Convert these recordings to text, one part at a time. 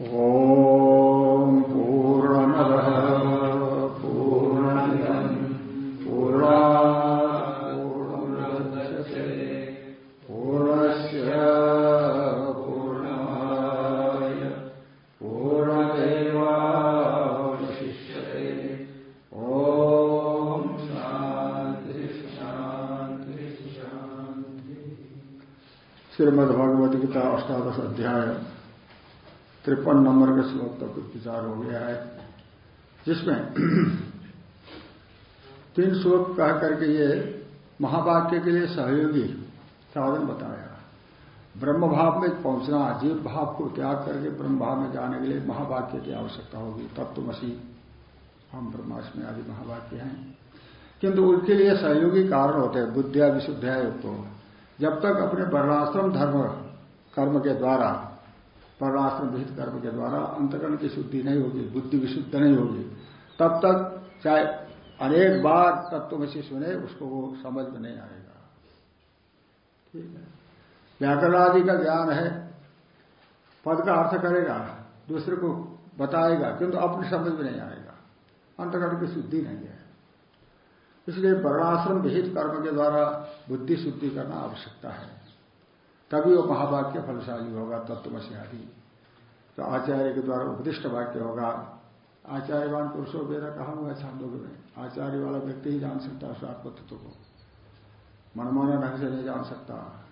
ॐ पूर्णमदः पूर्णमिदम् पूर्णात् पूर्णमुदच्यते पूर्णस्य पूर्णमाय पूर्णमेवावशिष्यते ॐ शान्ति अष्टादश अध्याय। तिरपन नंबर के श्लोक तक विचार हो गया है, जिसमें तीन श्लोक कह करके ये महावाक्य के लिए सहयोगी साधन बताया ब्रह्म भाव में पहुँचना जीव भाव को त्याग करके ब्रह्म भाव में जाने के लिए महावाक्य की आवश्यकता होगी तत्वमसी हम ब्रह्माष्टमी आदि महावाक्य हैं किंतु उनके लिए सहयोगी कारण होते हैं, बुद्धिया विशुद्धिया युक्त तो। जब तक अपने वर्णाश्रम धर्म, कर्म के द्वारा वर्णाश्रम विहित कर्म के द्वारा अंतकरण की शुद्धि नहीं होगी, बुद्धि विशुद्ध नहीं होगी। तब तक चाहे अनेक बार तत्व में से सुने, उसको वो समझ में नहीं आएगा। ठीक है? व्याकरण आदि का ज्ञान है, पद का अर्थ करेगा, दूसरे को बताएगा, किंतु अपनी समझ में नहीं आएगा। अंतकरण की शुद्धि नहीं है। इसलिए वर्णाश्रम विहित कर्म के द्वारा बुद्धि शुद्धि करना आवश्यकता है। तभी वो महावाक्य फलशाली होगा तत्वमसी आदि। तो आचार्य के द्वारा उपदिष्ट वाक्य होगा। आचार्यवान पुरुषों वेद कहा हुआ छांदों में आचार्य वाला व्यक्ति ही जान सकता है स्वात्म तत्व को। मनमाना ढंग से नहीं जान सकता।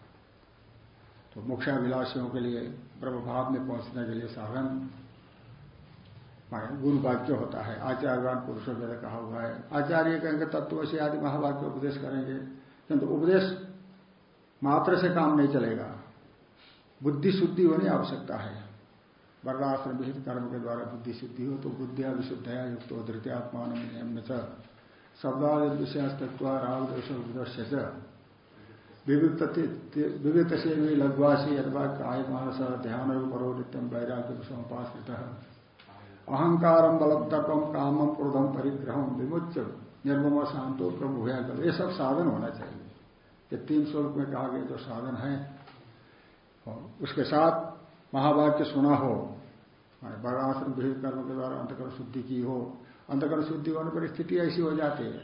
तो मुख्याभिलाषियों के लिए ब्रह्मभाव में पहुँचने के लिए साधन गुरु वाक्य होता है। आचार्यवान पुरुषों वेद कहा हुआ है। आचार्य कहेंगे, तत्व से आदि महावाक्य उपदेश करेंगे। किंतु उपदेश मात्र से काम नहीं चलेगा। बुद्धि शुद्धि होनी आवश्यकता है। वर्णाश्रम विहित कर्म के द्वारा बुद्धि सिद्धि हो तो बुद्धिया विशुद्धया युक्त हो धृत्यात्मान नियम शब्दाद विषयस्तत्व राग दोष विविध से भी लघुवासी अथवा काय मानस ध्यान परो नित्यम वैराग्य विषमोपाश्रित अहंकारम बलम तपम कामम क्रोधम परिग्रह विमुच निर्मम, शांतो, प्रभु ये सब साधन होना चाहिए। ये तीन स्वरूप में कहा गया जो साधन है उसके साथ महावाक्य सुना हो वर्णाश्रम विहित कर्म के द्वारा अंतकरण शुद्धि की हो, अंतकरण शुद्धि होने पर स्थिति ऐसी हो जाती है,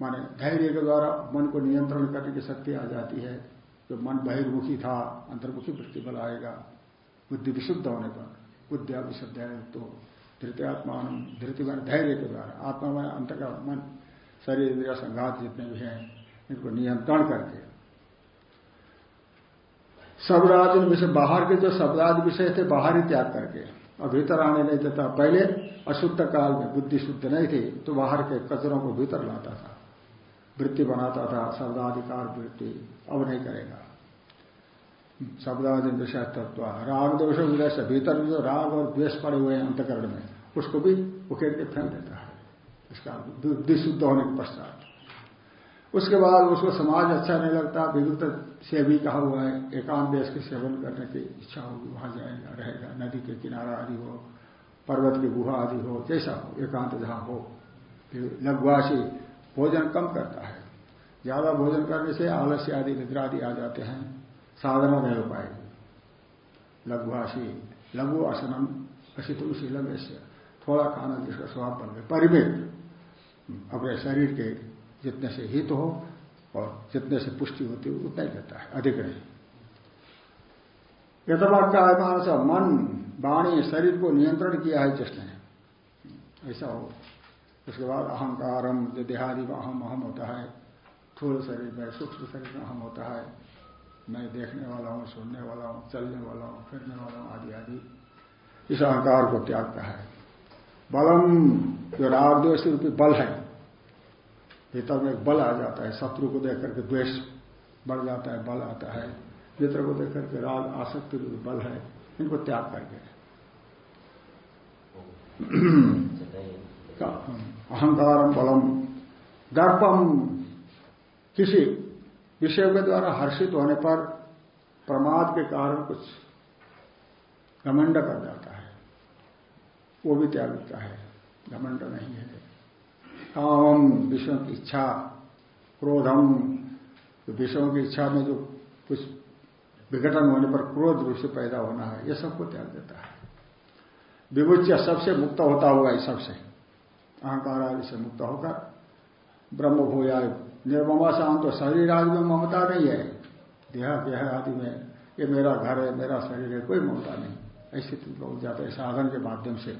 माने धैर्य के द्वारा मन को नियंत्रण करने की शक्ति आ जाती है, जो मन बहिर्मुखी था, अंतर्मुखी वृत्ति बल आएगा, बुद्धि विशुद्ध होने पर बुद्धिया विशुद्ध है तो धृत्यात्मान, धृति धैर्य के द्वारा, आत्मा में अंतकरण, मन, शरीर संघात जितने भी हैं, इनको नियंत्रण करके शब्दादि विषय बाहर के जो शब्दादि विषय थे, बाहर ही त्याग करके। और भीतर आने नहीं देता। पहले अशुद्ध काल में बुद्धि शुद्ध नहीं थी तो बाहर के कचरों को भीतर लाता था। वृत्ति बनाता था, शब्दाधिकार वृत्ति। अब नहीं करेगा। शब्दादि विषय तत्व, राग दोष से भीतर जो राग और द्वेष पड़े हुए हैं अंतकरण में, उसको भी उखेड़ के फेंक देता है। इसका बुद्धि शुद्ध होने के पश्चात। उसके बाद उसको समाज अच्छा नहीं लगता विविध से भी कहा हुआ है, एकांत देश के सेवन करने की इच्छा होगी, वहाँ जाएगा, रहेगा, नदी के किनारा आदि हो, पर्वत की गुहा आदि हो, जैसा हो, एकांत जहाँ हो लघुवासी भोजन कम करता है। ज़्यादा भोजन करने से आलस्य आदि, निद्रा आदि आ जाते हैं, साधना नहीं हो पाएगी। लघुवासी, लघु आसनम अशितुशीलम ऐसे थोड़ा खाना जिसका स्वभाव बन गया, परिमित, अपने शरीर के जितने से हित हो और जितने से पुष्टि होती है, उतना ही लेता है, अधिक नहीं। यथवाक्य मानस मन, वाणी, शरीर को नियंत्रण किया है जिसने। ऐसा हो। उसके बाद अहंकारम, जो देहादि में अहम अहम होता है। थोड़े शरीर में, सूक्ष्म शरीर में अहम होता है। मैं देखने वाला हूँ, सुनने वाला हूँ, चलने वाला हूँ, फिरने वाला हूँ, आदि आदि। इस अहंकार को त्यागता है। बलम, जो राग द्वेष रूपी बल है भीतर में एक बल आ जाता है शत्रु को देख करके द्वेष बढ़ जाता है बल आता है। मित्र को देख करके राग आसक्ति बल है इनको त्याग करके। अहंकारम बलम दर्पम। किसी विषय के द्वारा हर्षित होने पर प्रमाद के कारण कुछ घमंड कर जाता है। वो भी त्यागता है। घमंड नहीं है। कामम विषयों की इच्छा, क्रोधम। तो विषयों की इच्छा में जो कुछ विघटन होने पर क्रोध रूप से पैदा होना है यह सबको त्याग देता है। विमुच्य सबसे मुक्त होता हुआ इस सबसे। अहंकार आदि से मुक्त होकर ब्रह्म भूया निर्ममा शांत तो शरीर आदि में ममता नहीं है। देह देह आदि में, ये मेरा घर है, मेरा शरीर है, कोई ममता नहीं। ऐसे लोग जाते हैं साधन के माध्यम से।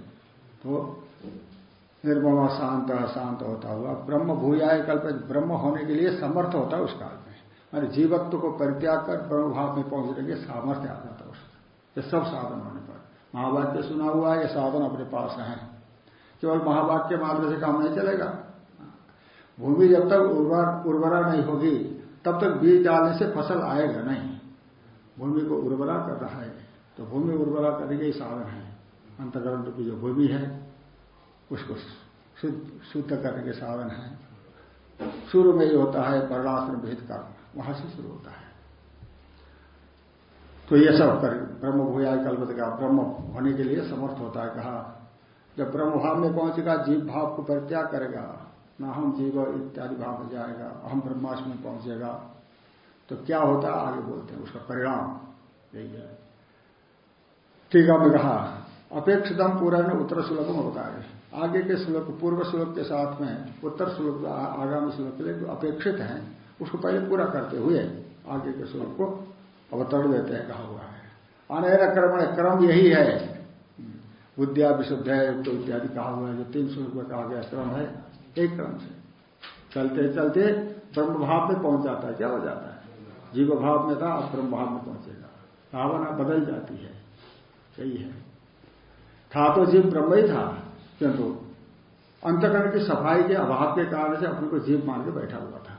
तो निर्ममा शांत शांत होता हुआ। ब्रह्म भूयाय कल्प, ब्रह्म होने के लिए समर्थ होता है उस काल में मैंने जीवत्व को परित्याग कर ब्रह्म भाव में पहुँचने के सामर्थ्य आ जाता है उसका। ये सब साधन होने पर। महावाक्य सुना हुआ है, ये साधन अपने पास है। केवल महावाक्य मार्ग से काम नहीं चलेगा। भूमि जब तक उर्वर नहीं होगी, तब तक बीज डालने से फ़सल आएगा नहीं। भूमि को उर्वरा कर रहा है। तो भूमि उर्वरा करने के साधन है। अंतकरण की जो भूमि है उसको शुद्ध करने के साधन है। शुरू में ही होता है वर्णाश्रम भेद कर्म। वहाँ से शुरू होता है। तो ये सब कर, ब्रह्म भूया कल्पत का ब्रह्म होने के लिए समर्थ होता है। कहा, जब ब्रह्म भाव में पहुंचेगा, जीव भाव को परित्याग करेगा, न हम जीव इत्यादि भाव में जाएगा हम ब्रह्माष्ट में पहुंचेगा तो क्या होता है? आगे बोलते हैं, उसका परिणाम यही है। टीका में कहा, अपेक्षितम पूरा उत्तर में होता है। आगे के श्लोक, पूर्व श्लोक के साथ में, उत्तर श्लोक आगामी श्लोक के लिए जो अपेक्षित है, उसको पहले पूरा करते हुए आगे के श्लोक को अवतरण देते हैं, कहा हुआ है। अनैन क्रमण, क्रम यही है। बुद्धिया विशुद्ध है तो इत्यादि कहा हुआ है, जो तीन श्लोक में कहा गया क्रम है, एक क्रम से। चलते चलते ब्रह्म भाव में पहुँच जाता है, क्या हो जाता है? जीव भाव में था, अब ब्रह्म भाव में पहुंचेगा। भावना बदल जाती है। सही है। था तो जीव ब्रह्म ही था किंतु अंतकरण की सफ़ाई के अभाव के कारण से अपने को जीव मान के बैठा हुआ था।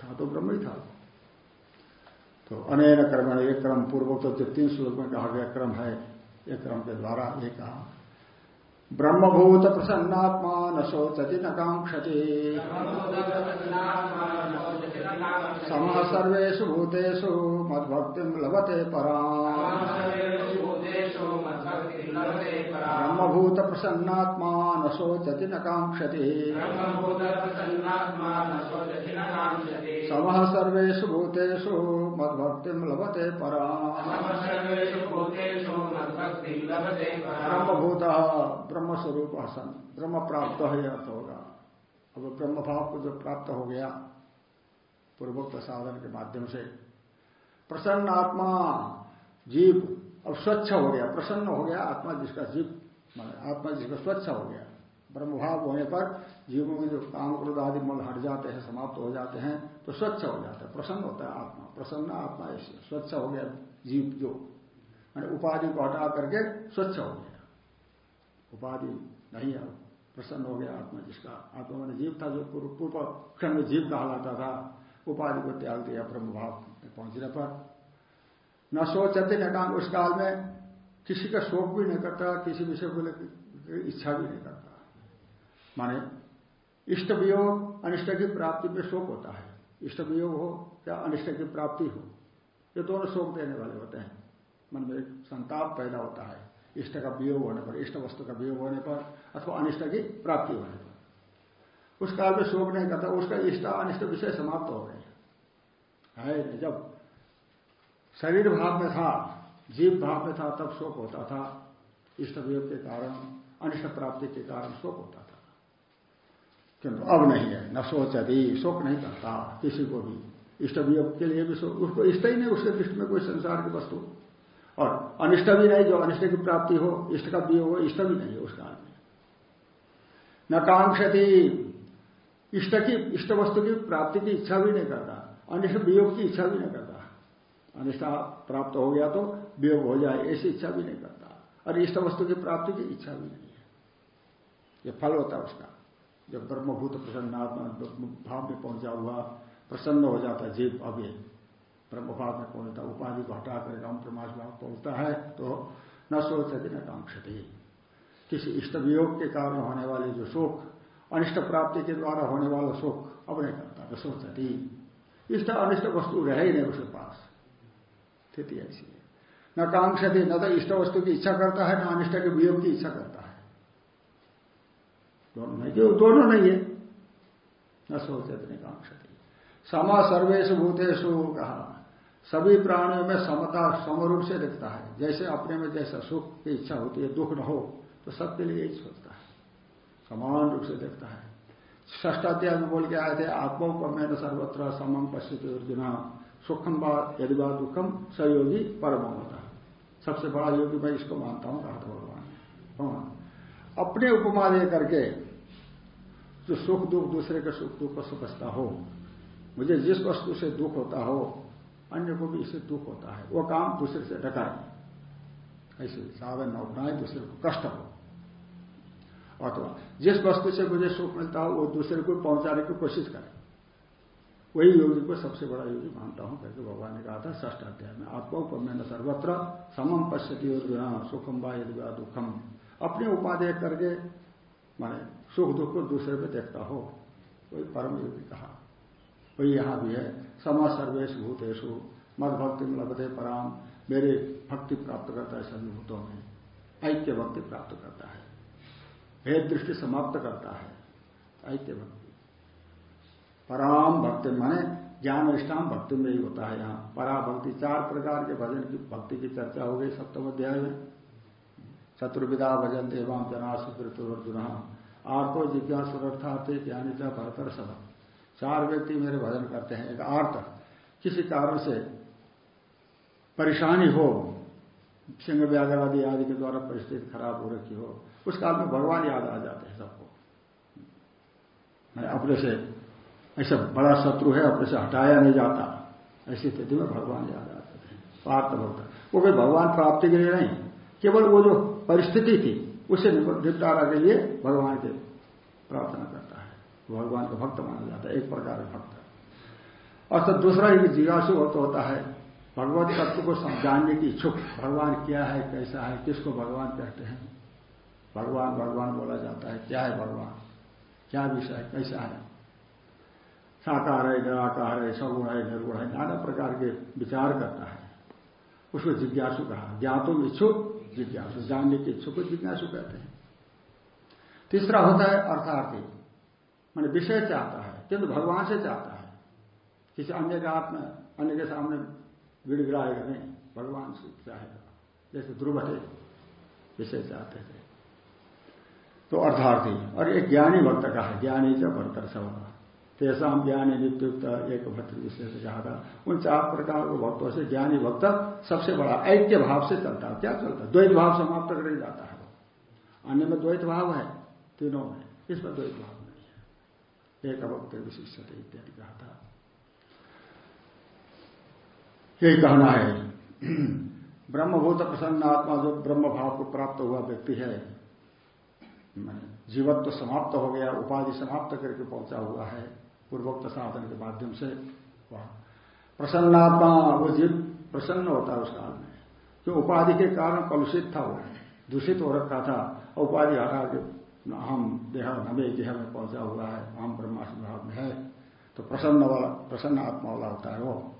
था तो ब्रह्म ही था। तो अनैन कर्म, एक क्रम पूर्व तो जो तीन श्लोक में कहा गया, क्रम है एक क्रम के द्वारा एक कहा। ब्रह्मभूत प्रसन्नात्मा न शोचति न कांक्षति। सम सर्वेशु भूतेषु मद्भक्ति लभते परा ब्रह्मभूत प्रसन्नात्मा न शोचति न कांक्षति सम सर्वेशु भूतेषु मद्भक्ति लभते परा। ब्रह्मभूत ब्रह्म स्वरूप हसन ब्रह्म प्राप्त है अर्थ होगा। अब ब्रह्म भाव को जो प्राप्त हो गया पूर्वोक्त साधन के माध्यम से प्रसन्न आत्मा जीव अब स्वच्छ हो गया, प्रसन्न हो गया, आत्मा जिसका जीव आत्मा जिसका स्वच्छ हो गया। ब्रह्म भाव होने पर जीवों में जो काम क्रोध आदि मल हट जाते हैं, समाप्त हो जाते हैं तो स्वच्छ हो जाता है, प्रसन्न होता है आत्मा। प्रसन्न आत्मा स्वच्छ हो गया जीव जो, मैंने उपाधि को हटा करके स्वच्छ हो गया। उपाधि नहीं है, प्रसन्न हो गया आत्मा जिसका। आत्मा मैंने जीव था जो पूर्व क्षण में जीव कहलाता था, उपाधि को त्याग दिया ब्रह्म भाव पहुँचने पर। न सोचते, न काम। उस काल में किसी का शोक भी नहीं करता, किसी विषय को लेकर इच्छा भी नहीं करता। माने इष्ट वियोग, अनिष्ट की प्राप्ति में शोक होता है। इष्ट वियोग हो या अनिष्ट की प्राप्ति हो, ये दोनों शोक देने वाले होते हैं। मन में एक संताप पैदा होता है, इष्ट का वियोग होने पर, इष्ट वस्तु का वियोग होने पर, अथवा अनिष्ट की प्राप्ति होने पर। उस काल में शोक नहीं करता, उसका इष्ट अनिष्ट विषय समाप्त हो गए है, जब शरीर भाव में था, जीव भाव में था, तब शोक होता था। इष्ट वियोग के कारण, अनिष्ट प्राप्ति के कारण शोक होता था। किंतु अब नहीं है, न सोचती, शोक नहीं करता किसी को भी। इष्ट वियोग के लिए भी शोक उसको इष्ट ही नहीं, उसके दृष्टि में कोई संसार की वस्तु। और अनिष्ट भी नहीं, जो अनिष्ट की प्राप्ति हो, इष्ट का भी हो इष्ट भी नहीं है उस काल में। न कांक्षति, इष्ट की, इष्ट वस्तु की प्राप्ति की इच्छा भी नहीं करता, अनिष्ट वियोग की इच्छा भी नहीं करता। अनिष्ठा प्राप्त हो गया तो वियोग हो जाए, ऐसी इच्छा भी नहीं करता। और इष्ट वस्तु की प्राप्ति की इच्छा भी नहीं है। यह फल होता है उसका। जब ब्रह्मभूत प्रसन्नात्मा भाव में पहुँचा हुआ, प्रसन्न हो जाता जीव अभी ब्रह्म भाव में पहुँचता उपाधि को हटा कर हम प्रमाश भाव पहुँचता है तो न सोचती न कांक्षती। किसी इष्ट वियोग के कारण होने वाले जो शोक, अनिष्ट प्राप्ति के द्वारा होने वाला शोक, अब नहीं करता, न सोचती। इष्ट अनिष्ट वस्तु रहे ही नहीं उसके पास। स्थिति ऐसी है। न कांक्षती, न तो इष्ट वस्तु की इच्छा करता है, न अनिष्ट के वियोग की इच्छा करता है। दोनों नहीं क्यों दोनों नहीं है, न सोचते न कांक्षती। समा सर्वेश भूतेशु कहा, सभी प्राणियों में समता समरूप से दिखता है। जैसे अपने में जैसा सुख की इच्छा होती है, दुख न हो तो सबके लिए यही सोचता है। समान रूप से देखता है। ष्टाध्याय में बोल के आए थे आत्मोपमेन सर्वत्र समम पश्चित अर्जुन। सुखम यदि वा दुखम सहयोगी परम होता है। सबसे बड़ा योगी मैं इसको मानता हूँ कहा भगवान। हाँ। अपने उपमा दे करके जो सुख दुख दूसरे के सुख दुख को समझता हो, मुझे जिस वस्तु से दुख होता हो, अन्य को भी इससे दुख होता है। वो काम दूसरे से डकाए ऐसे साधन न अपनाए, दूसरे को कष्ट हो। अथवा जिस वस्तु से मुझे सुख मिलता हो, वो दूसरे को पहुँचाने की कोशिश करे। वही योगी को सबसे बड़ा योगी मानता हूँ, करके भगवान ने कहा था ष्ठ अध्याय में आपको मैं सर्वत्र समम पश्यति और सुखम बा यदि दुखम अपने उपाधि करके, माने सुख दुख को दूसरे पे देखता हो, वही परम योगी कहा। वही यहाँ भी है, समा सर्वेश भूतेशु मद भक्ति में लगते पराम, मेरे भक्ति प्राप्त करता है सभी भूतों में, ऐक्य भक्ति प्राप्त करता है, भेद दृष्टि समाप्त करता है, ऐक्य भक्ति। पराम भक्ति, माने ज्ञान निष्ठाम भक्ति में ही होता है यहाँ। परा भक्ति चार प्रकार के भजन की, भक्ति की चर्चा हो गई सप्तम अध्याय में। चतुर्विदा भजन देवाम जना सुकृतुर्जुन आर्तो जिज्ञासुरर्थार्थे ज्ञानी था भरतर सब चार व्यक्ति मेरे भजन करते हैं। एक आर्त, किसी कारण से परेशानी हो, सिंह व्याघ्र आदि के द्वारा परिस्थिति खराब हो रखी हो, उस काल में भगवान याद आ जाते हैं सबको। अपने से ऐसा बड़ा शत्रु है, अपने से हटाया नहीं जाता। ऐसी स्थिति में भगवान याद आते थे। पार्थ भक्त वो कोई भगवान प्राप्ति के लिए नहीं, केवल वो जो परिस्थिति थी, उसे निपटारा के लिए भगवान के प्रार्थना करता है। भगवान का भक्त माना जाता है, एक प्रकार का भक्त। और तो दूसरा ही जिज्ञासु भक्त होता है, भगवत तत्व को जानने की इच्छुक, भगवान क्या है, कैसा है, किसको भगवान कहते हैं? भगवान भगवान बोला जाता है, क्या है भगवान? क्या विषय कैसा है? साकार है निराकार है सगुण है निर्गुण है नाना प्रकार के विचार करता है। उसको जिज्ञासु कहा। ज्ञातुम इच्छुक जिज्ञासु। जानने के इच्छुक को जिज्ञासु कहते हैं। तीसरा होता है अर्थार्थी। मैंने विषय चाहता है, किंतु भगवान से चाहता है। किसी अन्य का आप में, अन्य के सामने गिड़गिड़ाएगा नहीं। भगवान से चाहेगा। जैसे ध्रुव थे विषय चाहते थे। तो अर्थार्थी। और एक ज्ञानी भक्त का है ज्ञानी च भरतर सभा तेसाम ज्ञानी नित्युक्त एक भक्त विशेष कहा था उन चार प्रकार के भक्तों से ज्ञानी भक्त सबसे बड़ा ऐक्य भाव से चलता है। क्या चलता है? द्वैत भाव समाप्त कर जाता है वो। अन्य में द्वैत भाव है, तीनों में। इसमें द्वैत भाव नहीं है। एक भक्त विशिष्ट इत्यादि कहा था। यही कहना है। ब्रह्मभूत प्रसन्न आत्मा जो ब्रह्म भाव को प्राप्त हुआ व्यक्ति है जीवत्व तो समाप्त हो गया, उपाधि समाप्त करके पहुँचा हुआ है। पूर्वोक्त साधन के माध्यम से वह। प्रसन्नात्मा वो जीव प्रसन्न होता है उस काल में। जो उपाधि के कारण कलुषित था वो, दूषित हो रखा था। उपाधि हटा के हम देह, नवे देह में पहुँचा हुआ है, हम ब्रह्माष्ट भाव में है तो प्रसन्न वाला, प्रसन्न आत्मा वाला होता है वो।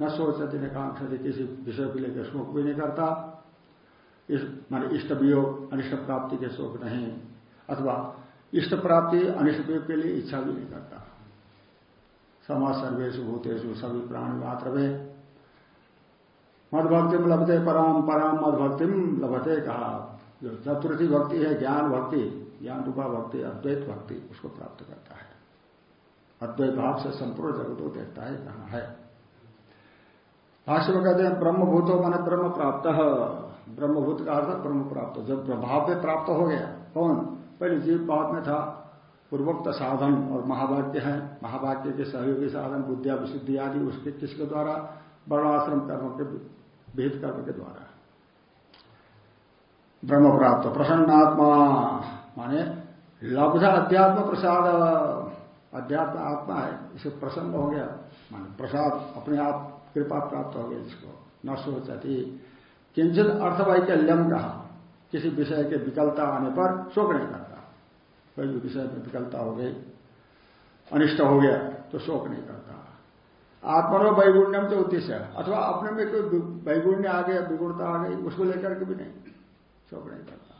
न सोचते, न कांक्षते, किसी विषय को लेकर शोक भी नहीं करता। इस, मान इष्ट वियोग, अनिष्ट प्राप्ति के शोक नहीं, अथवा इष्ट प्राप्ति, अनिष्ट वियोग के लिए इच्छा भी नहीं करता। समाज सर्वेश भूतेशु सभी प्राण मात्र में मदभक्ति लभते पराम पराम मदभक्ति लभते कहा। जो चतुर्थी भक्ति है, ज्ञान भक्ति, ज्ञान रूपा भक्ति, अद्वैत भक्ति, उसको प्राप्त करता है। अद्वैत भाव से संपूर्ण जगत को देखता है, कहा है। भाष्य में कहते हैं, ब्रह्मभूतो मन ब्रह्म प्राप्त। ब्रह्मभूत का अर्थ ब्रह्म प्राप्त। जब भाव में प्राप्त हो गया, कौन? पहले जीव भाव में था। पूर्वोक्त साधन और महावाक्य है। महावाक्य के सहयोगी साधन बुद्धिया विशुद्धि आदि उसके किसके द्वारा? वर्णाश्रम कर्म के, विहित कर्म के द्वारा। ब्रह्म प्राप्त प्रसन्नात्मा, माने लब्ध अध्यात्म प्रसाद। अध्यात्म आत्मा है, इसे प्रसन्न हो गया। माने प्रसाद अपने आप कृपा प्राप्त हो गई जिसको न सोचती। किंचित अर्थवैकल्यम कहा। किसी विषय के विकलता आने पर शोक नहीं करता। कोई भी विषय में विकलता हो गई, अनिष्ट हो गया तो शोक नहीं करता। आत्मनो वैगुण्यम तो उद्देश्य है। अथवा अपने में कोई वैगुण्य आ गया, विगुणता आ गई, उसको लेकर के भी नहीं। शोक नहीं करता।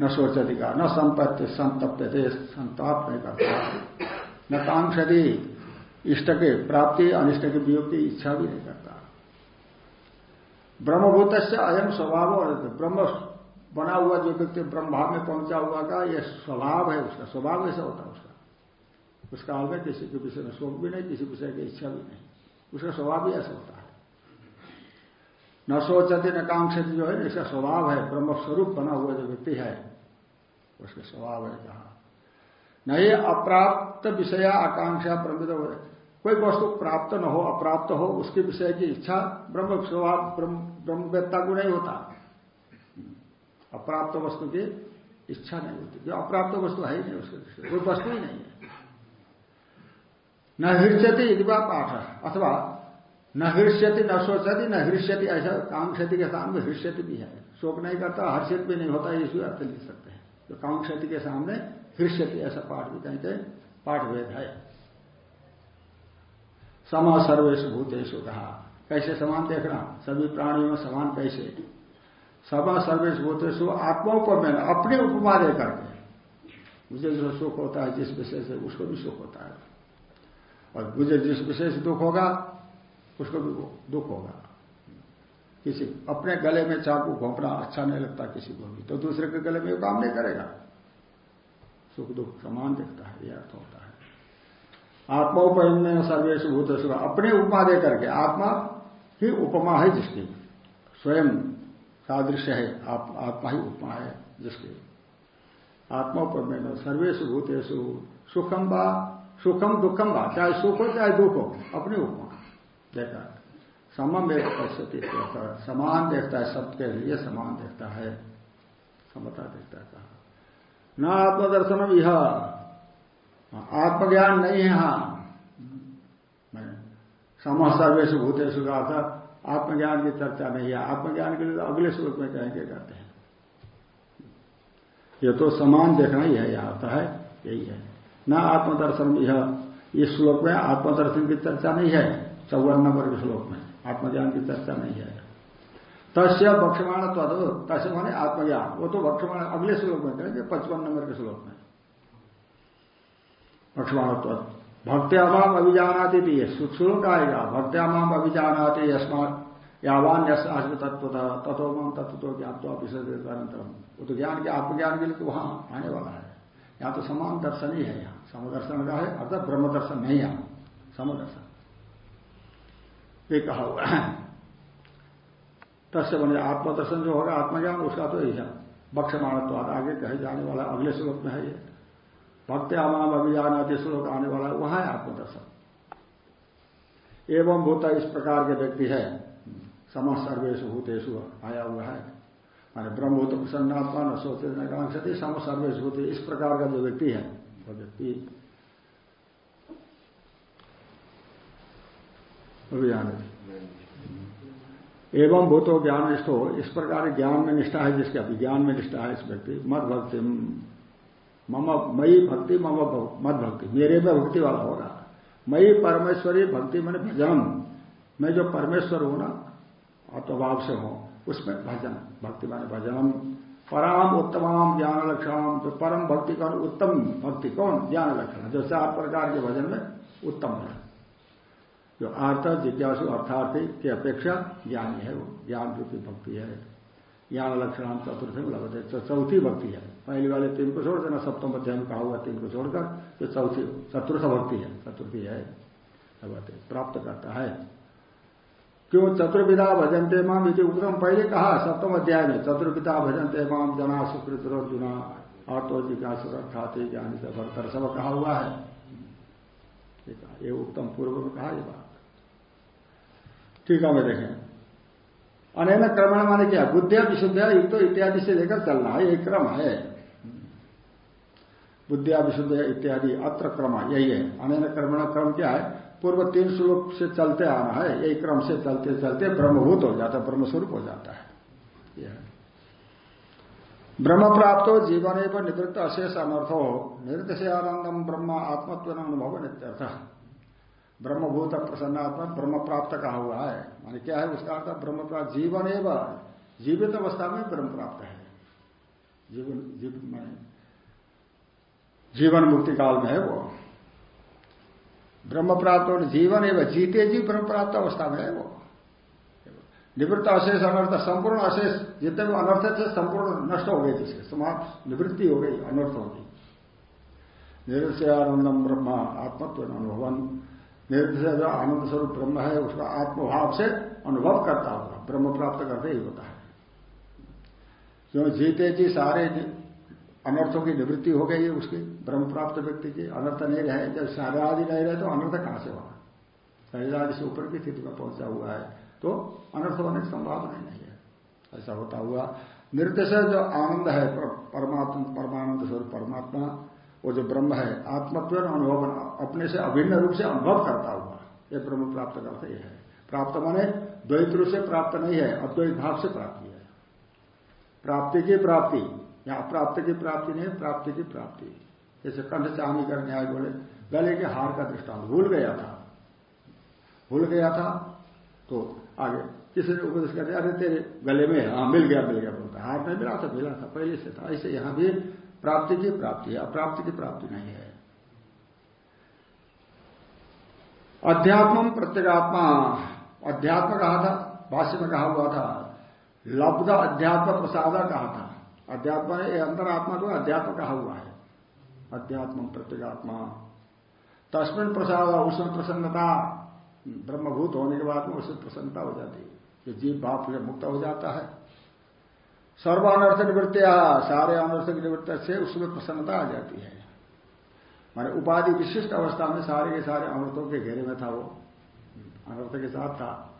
न सोचती का, न संपत्ति संतप्त थे संताप नहीं करता। न कांक्षति इष्ट के प्राप्ति, अनिष्ट के वियोग की इच्छा भी नहीं करता। ब्रह्मभूत से अयम स्वभाव ब्रह्म बना हुआ जो व्यक्ति ब्रह्म भाव में पहुँचा हुआ का, यह स्वभाव है उसका, स्वभाव ऐसा होता है उसका? उस काल में किसी के विषय में शोक भी नहीं, किसी विषय की इच्छा भी नहीं। उसका स्वभाव भी ऐसा होता है। न सोचती, न कांक्षती जो है इसका स्वभाव है ब्रह्म स्वरूप बना हुआ जो व्यक्ति है, उसका स्वभाव है कहा न नहीं अप्राप्त विषय आकांक्षा प्रमित हो कोई वस्तु प्राप्त न हो, अप्राप्त हो, उसके विषय की इच्छा ब्रह्म स्वभाव ब्रह्मवेत्ता को नहीं होता। अप्राप्त वस्तु की इच्छा नहीं होती। जो अप्राप्त वस्तु है ही नहीं, उसके कोई वस्तु ही नहीं है। न हृष्यति यदि पाठ। अथवा न हृष्यति, न सोचती न हृष्यति, ऐसा कांक्षति के सामने हृष्यति भी है। शोक नहीं करता, हर्षित भी नहीं होता, ये अर्थ लिख सकते हैं। तो कांक्षति के सामने हृष्यति, ऐसा पाठ भी कहीं कहीं पाठ भेद है। समा सर्वेश भूतेशु कहा। कैसे समान देखना? सभी प्राणियों में समान कैसे? समा सर्वेश भूतेशु आत्माओं पर मैंने अपने उपमा दे करके मुझे जो सुख होता है, जिस विषय से, उसको भी सुख होता है। और मुझे जिस विषय से दुख होगा, उसको भी दुख होगा। किसी अपने गले में चाकू घोपना अच्छा नहीं लगता किसी को भी तो दूसरे के गले में वो काम नहीं करेगा। सुख दुख समान दिखता है यह अर्थ होता है। आत्मोपन्न सर्वेश भूत अपने उपमा दे करके आत्मा ही उपमा है जिसकी। स्वयं सादृश्य है आप, आत्मा ही उपमा है जिसके। आत्मा जिसकी आत्मोपन्न सर्वेश भूतेशु सुखम बा सुखम दुखम बा चाहे सुख हो चाहे दुख हो अपनी उपमा। देखा समम एक पश्यति समान देखता है सबके लिए समान देखता है। समता देखता है कहा। न आत्मदर्शनम यह आत्मज्ञान नहीं है यहाँ सम सर्वेश भूतेश का आत्मज्ञान की चर्चा नहीं है आत्मज्ञान के लिए तो अगले श्लोक में कहेंगे, कहते हैं। ये तो समान देखना ही है, यह आता है, यही है। न आत्मदर्शन यह इस श्लोक में आत्मदर्शन की चर्चा नहीं है, चौवन नंबर के श्लोक में, आत्मज्ञान की चर्चा नहीं है। तस्य भक्षमाण त्वद तस्य माने आत्मज्ञान, वो तो भक्षमाण, अगले श्लोक में कहेंगे, पचपन नंबर के श्लोक में। भक्षमाण भक्त्यामाम अभिजानाती थी श्लोक आएगा भक्त्यामाम अभिजानाती यस्मात यावान यश तत्व तत्व माम तत्व तो ज्ञापतो अभिषेकरंतरम वो तो ज्ञान के आत्मज्ञान के लिए तो वहाँ आने वाला है। यहाँ तो समान दर्शन ही है यहाँ। समदर्शन का है अर्थात ब्रह्म दर्शन नहीं यहाँ। समदर्शन। ये कहा हुआ है। तस्य बने आत्मदर्शन जो होगा, आत्मज्ञान, उसका तो यही है। बक्षमाणत्व आगे कहे जाने वाला अगले श्लोक में है ये। भक्त आमाम अभिजान आदि श्लोक आने वाला है वहाँ है आत्मदर्शन एवं भूत इस प्रकार के व्यक्ति है। समस्त सर्वेश भूतेशु आया हुआ है। माने ब्रह्मभूत प्रसन्नात्मा, न सोचते, न कांक्षते सम सर्वेश भूत इस प्रकार का जो व्यक्ति है, वो व्यक्ति एवं भूतो ज्ञान निष्ठ हो इस प्रकार ज्ञान में निष्ठा है जिसके अभिज्ञान में निष्ठा है इस व्यक्ति। मद भक्ति मम मई भक्ति, मम मद भक्ति मेरे में भक्ति वाला होगा मई परमेश्वरी भक्ति मैंने भजन। मैं जो परमेश्वर हूँ ना अत्वभाव से हूँ, उसमें भजन, भक्ति माने भजनम पराम उत्तमाम ज्ञान लक्षण जो परम भक्ति का उत्तम भक्ति कौन? ज्ञान लक्षण। जो चार प्रकार के भजन में उत्तम है। जो आर्थ, जिज्ञासु, अर्थार्थी की अपेक्षा ज्ञानी है वो। ज्ञान रूपी भक्ति है। ज्ञान लक्षण चतुर्थ में लगते चौथी भक्ति है। पहली वाले तीन को छोड़ देना सप्तम अध्याय में कहा हुआ तीन को छोड़कर, जो चौथी चतुर्थ भक्ति है चतुर्थी है प्राप्त करता है। क्यों चतुर्विधा भजनते माम यदि उत्तम? पहले कहा, सप्तम अध्याय में, चतुर्विधा भजनते माम जना सुकृत जुना आत्तो जिज्ञासु अर्थात ज्ञानी से भरतर, सब कहा हुआ है। ये उत्तम पूर्व में कहा ये बात। ठीक है मैं देखें। अनैन क्रमण माने क्या? बुद्धिया विशुद्धिया युक्त इत्यादि से लेकर चलना है एक क्रम है। बुद्धिया विशुद्ध इत्यादि, अत्र क्रम यही है। अनैन क्रमण क्रम क्या है? पूर्व तीन श्लोक से चलते आना है, यही क्रम से चलते चलते ब्रह्मभूत हो जाता है, ब्रह्मस्वरूप हो जाता है। यह ब्रह्म प्राप्त हो। जीवन एवं निवृत्त अशेष अनर्थ हो निवृत्त से आनंदम ब्रह्म आत्मत्व अनुभव नित्यर्थ ब्रह्मभूत प्रसन्नात्मा ब्रह्म प्राप्त कहा हुआ है? माने क्या है उसका अर्थ? ब्रह्म प्राप्त जीवन एवं जीवित अवस्था में ब्रह्म प्राप्त है। जीवन में जीवन मुक्ति काल में है वो। ब्रह्म प्राप्त होने जीवन एवं जीते जी ब्रह्म प्राप्त अवस्था में है वो। निवृत्त अशेष, अनर्थ, संपूर्ण अशेष, जितने भी अनर्थ थे, संपूर्ण नष्ट हो गए जिसके। समाप्त, निवृत्ति हो गई, अनर्थ हो होगी निरुद्ध आनंदम ब्रह्म आत्मत्व अनुभवन। निरुद्ध जो आनंद स्वरूप ब्रह्म है, उसका आत्मभाव से अनुभव करता होगा। ब्रह्म प्राप्त करते ही होता है। क्यों? जीते जी, सारे अनर्थों की निवृत्ति हो गई है उसकी, ब्रह्म प्राप्त व्यक्ति की। अनर्थ नहीं रहे, जब सारे आदि नहीं रहे तो अनर्थ कहाँ से होगा? शरीर आदि से ऊपर की स्थिति में पहुँचा हुआ है तो अनर्थ होने की संभावना ही नहीं है। ऐसा होता हुआ निर्देश जो आनंद है परमात्मा, परमानंद स्वरूप परमात्मा, वो जो ब्रह्म है, आत्मत्व अनुभव अपने से अभिन्न रूप से अनुभव करता हुआ, ये ब्रह्म प्राप्त करते ही। है प्राप्त माने द्वैत रूप से प्राप्त नहीं है, अद्वैत भाव से प्राप्ति है। प्राप्ति की प्राप्ति। या अप्राप्त की प्राप्ति नहीं, प्राप्ति की प्राप्ति। जैसे कंठ चांदी कर न्याय बोले, गले के हार का दृष्टांत, भूल गया था। भूल गया था तो आगे किसी ने उपदेश कर दिया अरे तेरे गले में हाँ मिल गया मिल गया, बोलता हार में मिला था मिला था, पहले से था, ऐसे यहाँ भी प्राप्ति की प्राप्ति है, अप्राप्ति की प्राप्ति नहीं है। अध्यात्म प्रत्येगात्मा, अध्यात्म कहा था, भाष्य में कहा हुआ था, लब्ध अध्यात्म प्रसादा कहा था। अध्यात्म ने अंतरात्मा को अध्यात्म कहा हुआ है। अध्यात्म प्रत्येगात्मा। तस्मिन प्रसाद उसमें प्रसन्नता। ब्रह्मभूत होने के बाद में उसमें प्रसन्नता हो जाती है। जो जीव भाव से मुक्त हो जाता है। सर्व अनर्थ निवृत्तिया, सारे अनर्थ निवृत्त से उसमें प्रसन्नता आ जाती है। माने उपाधि विशिष्ट अवस्था में सारे के सारे अनर्थों के घेरे में था वो। अनर्थ के साथ था।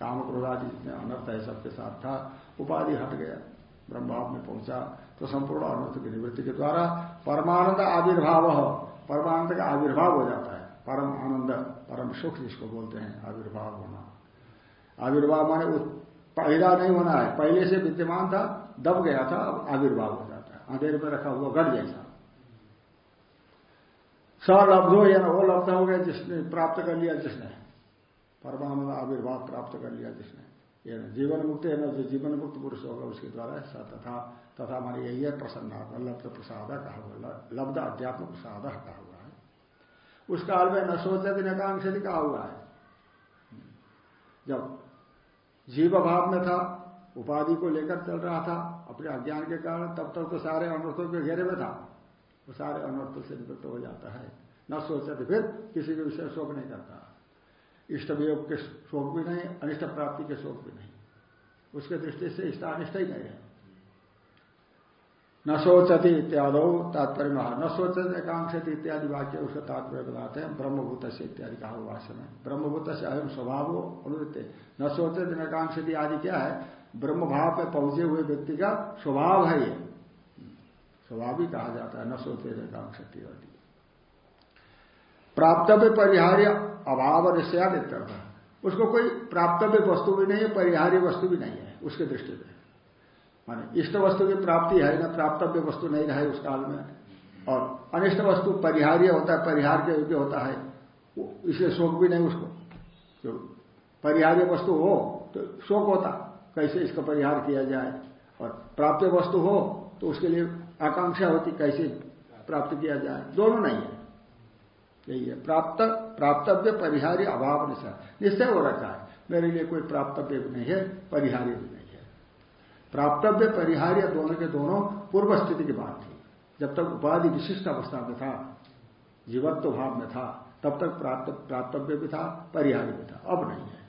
काम क्रोधादि जितने अनर्थ है, सबके साथ था। उपाधि हट गया। ब्रह्मभाव में पहुँचा तो संपूर्ण अनर्थ की निवृत्ति के द्वारा परमानंद आविर्भाव परमानंद का आविर्भाव हो जाता है। परम आनंद, परम सुख जिसको बोलते हैं, आविर्भाव होना। आविर्भाव माने पहला नहीं होना है। पहले से विद्यमान था, दब गया था, अब आविर्भाव हो जाता है। अंधेरे में रखा हुआ घट जैसा। हो या ना वो लब्ध हो गया जिसने प्राप्त कर लिया जिसने। परमानंद आविर्भाव प्राप्त कर लिया जिसने। ये जीवन मुक्त है ना, जो जीवन मुक्त पुरुष होगा, उसके द्वारा तथा तथा हमारे यही है प्रसन्नात्मा लब्ध प्रसाद कहा हुआ लब्ध अध्यात्म प्रसाद कहा हुआ है। उस काल में न सोचते नकांक्ष कहा हुआ है। जब जीव भाव में था, उपाधि को लेकर चल रहा था, अपने अज्ञान के कारण, तब तक तो सारे अनर्थों के घेरे में था। वो सारे अनर्थों से निवृत्त हो जाता है। न सोचते फिर किसी के विषय शोक नहीं करता। इष्ट वियोग के शोक भी नहीं, अनिष्ट प्राप्ति के शोक भी नहीं। उसके दृष्टि से इष्ट अनिष्ट ही नहीं है। न सोचती इत्यादि तात्पर्य न सोचते एकांक्षति इत्यादि वाक्य उसका तात्पर्य बताते हैं ब्रह्मभूत से इत्यादि कहा हुआ में। ब्रह्मभूत से अहम स्वभाव हो अनुवृत्ति। न सोचते एकांक्षति आदि क्या है? ब्रह्म भाव पे पहुँचे हुए व्यक्ति का स्वभाव है ये। स्वभाव ही कहा जाता है, न सोचते एकांक्षति आदि। प्राप्तव्य परिहार्य अभाव निश्चया उसको कोई प्राप्तव्य वस्तु भी नहीं है, परिहार्य वस्तु भी नहीं है, उसके दृष्टि में माने इष्ट वस्तु की प्राप्ति है, ना प्राप्तव्य वस्तु नहीं रहे उस काल में। और अनिष्ट वस्तु परिहार्य होता है, परिहार के योग्य होता है इसलिए शोक भी नहीं उसको। जो परिहार्य वस्तु हो तो शोक होता, कैसे इसका परिहार किया जाए। और प्राप्त वस्तु हो तो उसके लिए आकांक्षा होती, कैसे प्राप्त किया जाए। दोनों नहीं है। यही है। प्राप्त प्राप्तव्य परिहारी अभाव निश्चय निश्चय हो रखा है। मेरे लिए कोई प्राप्तव्य भी नहीं है, परिहारी भी नहीं है। प्राप्तव्य परिहार्य दोनों के दोनों पूर्व स्थिति की बात थी। जब तक उपाधि विशिष्ट अवस्था में था, जीवत्व भाव में था, तब तक प्राप्त, प्राप्तव्य भी था परिहार्य भी था। अब नहीं है।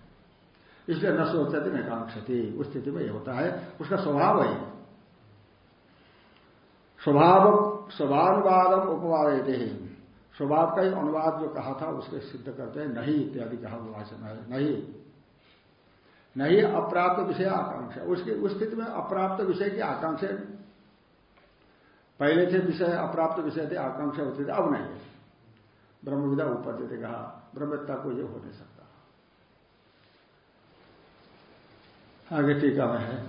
इसलिए न सोचते न कांक्षति। उस स्थिति में यह होता है। उसका स्वभाव है। स्वभाव, स्वभानुवादम उपवाद स्वभाव का ही अनुवाद जो कहा था, उसके सिद्ध करते हैं, नहीं इत्यादि कहा वाचन है, नहीं नहीं। अप्राप्त विषय आकांक्षा। उसकी, उस स्थिति में अप्राप्त विषय की आकांक्षा पहले थे विषय, अप्राप्त विषय थे, आकांक्षा होती थी, अब नहीं ब्रह्मविदा देते कहा ब्रह्मविद्ता को यह हो नहीं सकता। आगे टीका में है।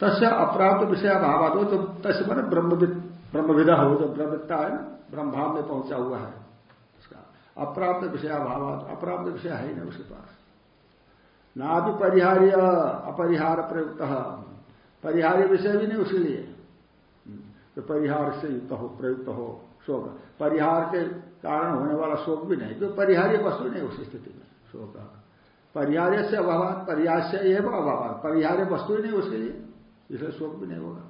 तस्य अप्राप्त विषय अभाव हो तो तस्य मैंने ब्रह्मविद ब्रह्मविदा हो, जो ब्रह्मविद्ता है ना। ब्रह्मभाव में पहुँचा हुआ है। उसका अप्राप्त विषय अभाव, अप्राप्त विषय है ही नहीं उसके पास। ना भी परिहार्य, अपरिहार प्रयुक्त। परिहार्य विषय भी नहीं उसके लिए। तो परिहार से युक्त हो, प्रयुक्त हो, शोक। परिहार के कारण होने वाला शोक भी नहीं क्यों परिहार्य वस्तु नहीं उस स्थिति में, शोक। परिहार्य से अभाव, परिहार से एवं अभाव। परिहार्य वस्तु ही नहीं उसके लिए, इसलिए शोक भी नहीं होगा।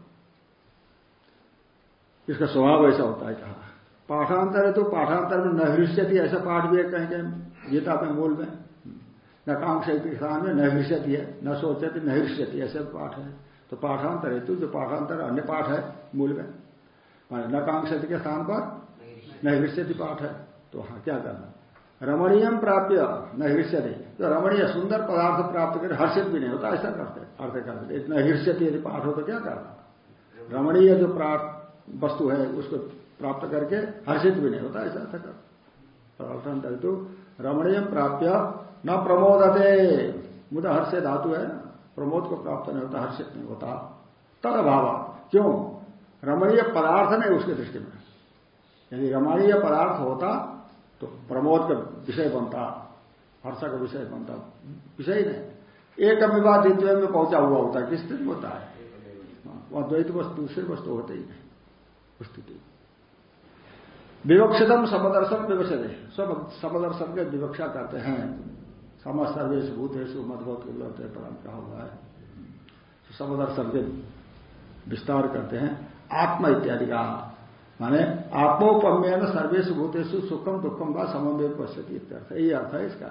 इसका स्वभाव ऐसा होता है कहा। पाठांतर है तो पाठांतर में न हृष्यति, ऐसा पाठ भी है कहीं कहीं गीता में मूल में न स्थान में न हृष्यति है, न सोचती, न हृष्यति, ऐसे पाठ है। तो पाठांतर हेतु जो पाठांतर अन्य पाठ है, मूल में न कांक्षति के स्थान पर न हृष्यति पाठ है तो हाँ क्या करना रमणीयम प्राप्य, न हृष्यति। तो रमणीय सुंदर पदार्थ प्राप्त कर हर्षित भी नहीं होता, ऐसा करते, अर्थ करते। इतना हृष्यति यदि पाठ हो तो क्या करना? रमणीय जो प्राप्त वस्तु है, उसको प्राप्त करके हर्षित भी नहीं होता ऐसा ऐसा कर तो रमणीय प्राप्य न प्रमोदते। मुझे हर्ष धातु है प्रमोद को प्राप्त नहीं होता हर्षित नहीं होता। तद अभाव क्यों? रमणीय पदार्थ नहीं उसके दृष्टि में। यदि रमणीय पदार्थ होता तो प्रमोद का विषय बनता हर्ष का विषय बनता विषय नहीं। एक विवाद द्वितीय में पहुँचा हुआ होता है किस स्थिति होता है? वह द्वैत वस्तु दूसरी वस्तु होते ही नहीं स्थिति विवक्षितम समदर्शन विवक्षित सब समदर्शन के विवक्षा करते हैं। सम सर्वेश भूतेश मधुबत उपलब्ध परम कहा हुआ है तो समदर्शन के विस्तार करते हैं। आत्मा इत्यादि का। माने आत्मोपम्य न सर्वेश भूतेश सुखम दुखम व समन्वय पश्यती इत्यर्थ। यही अर्थ है इसका।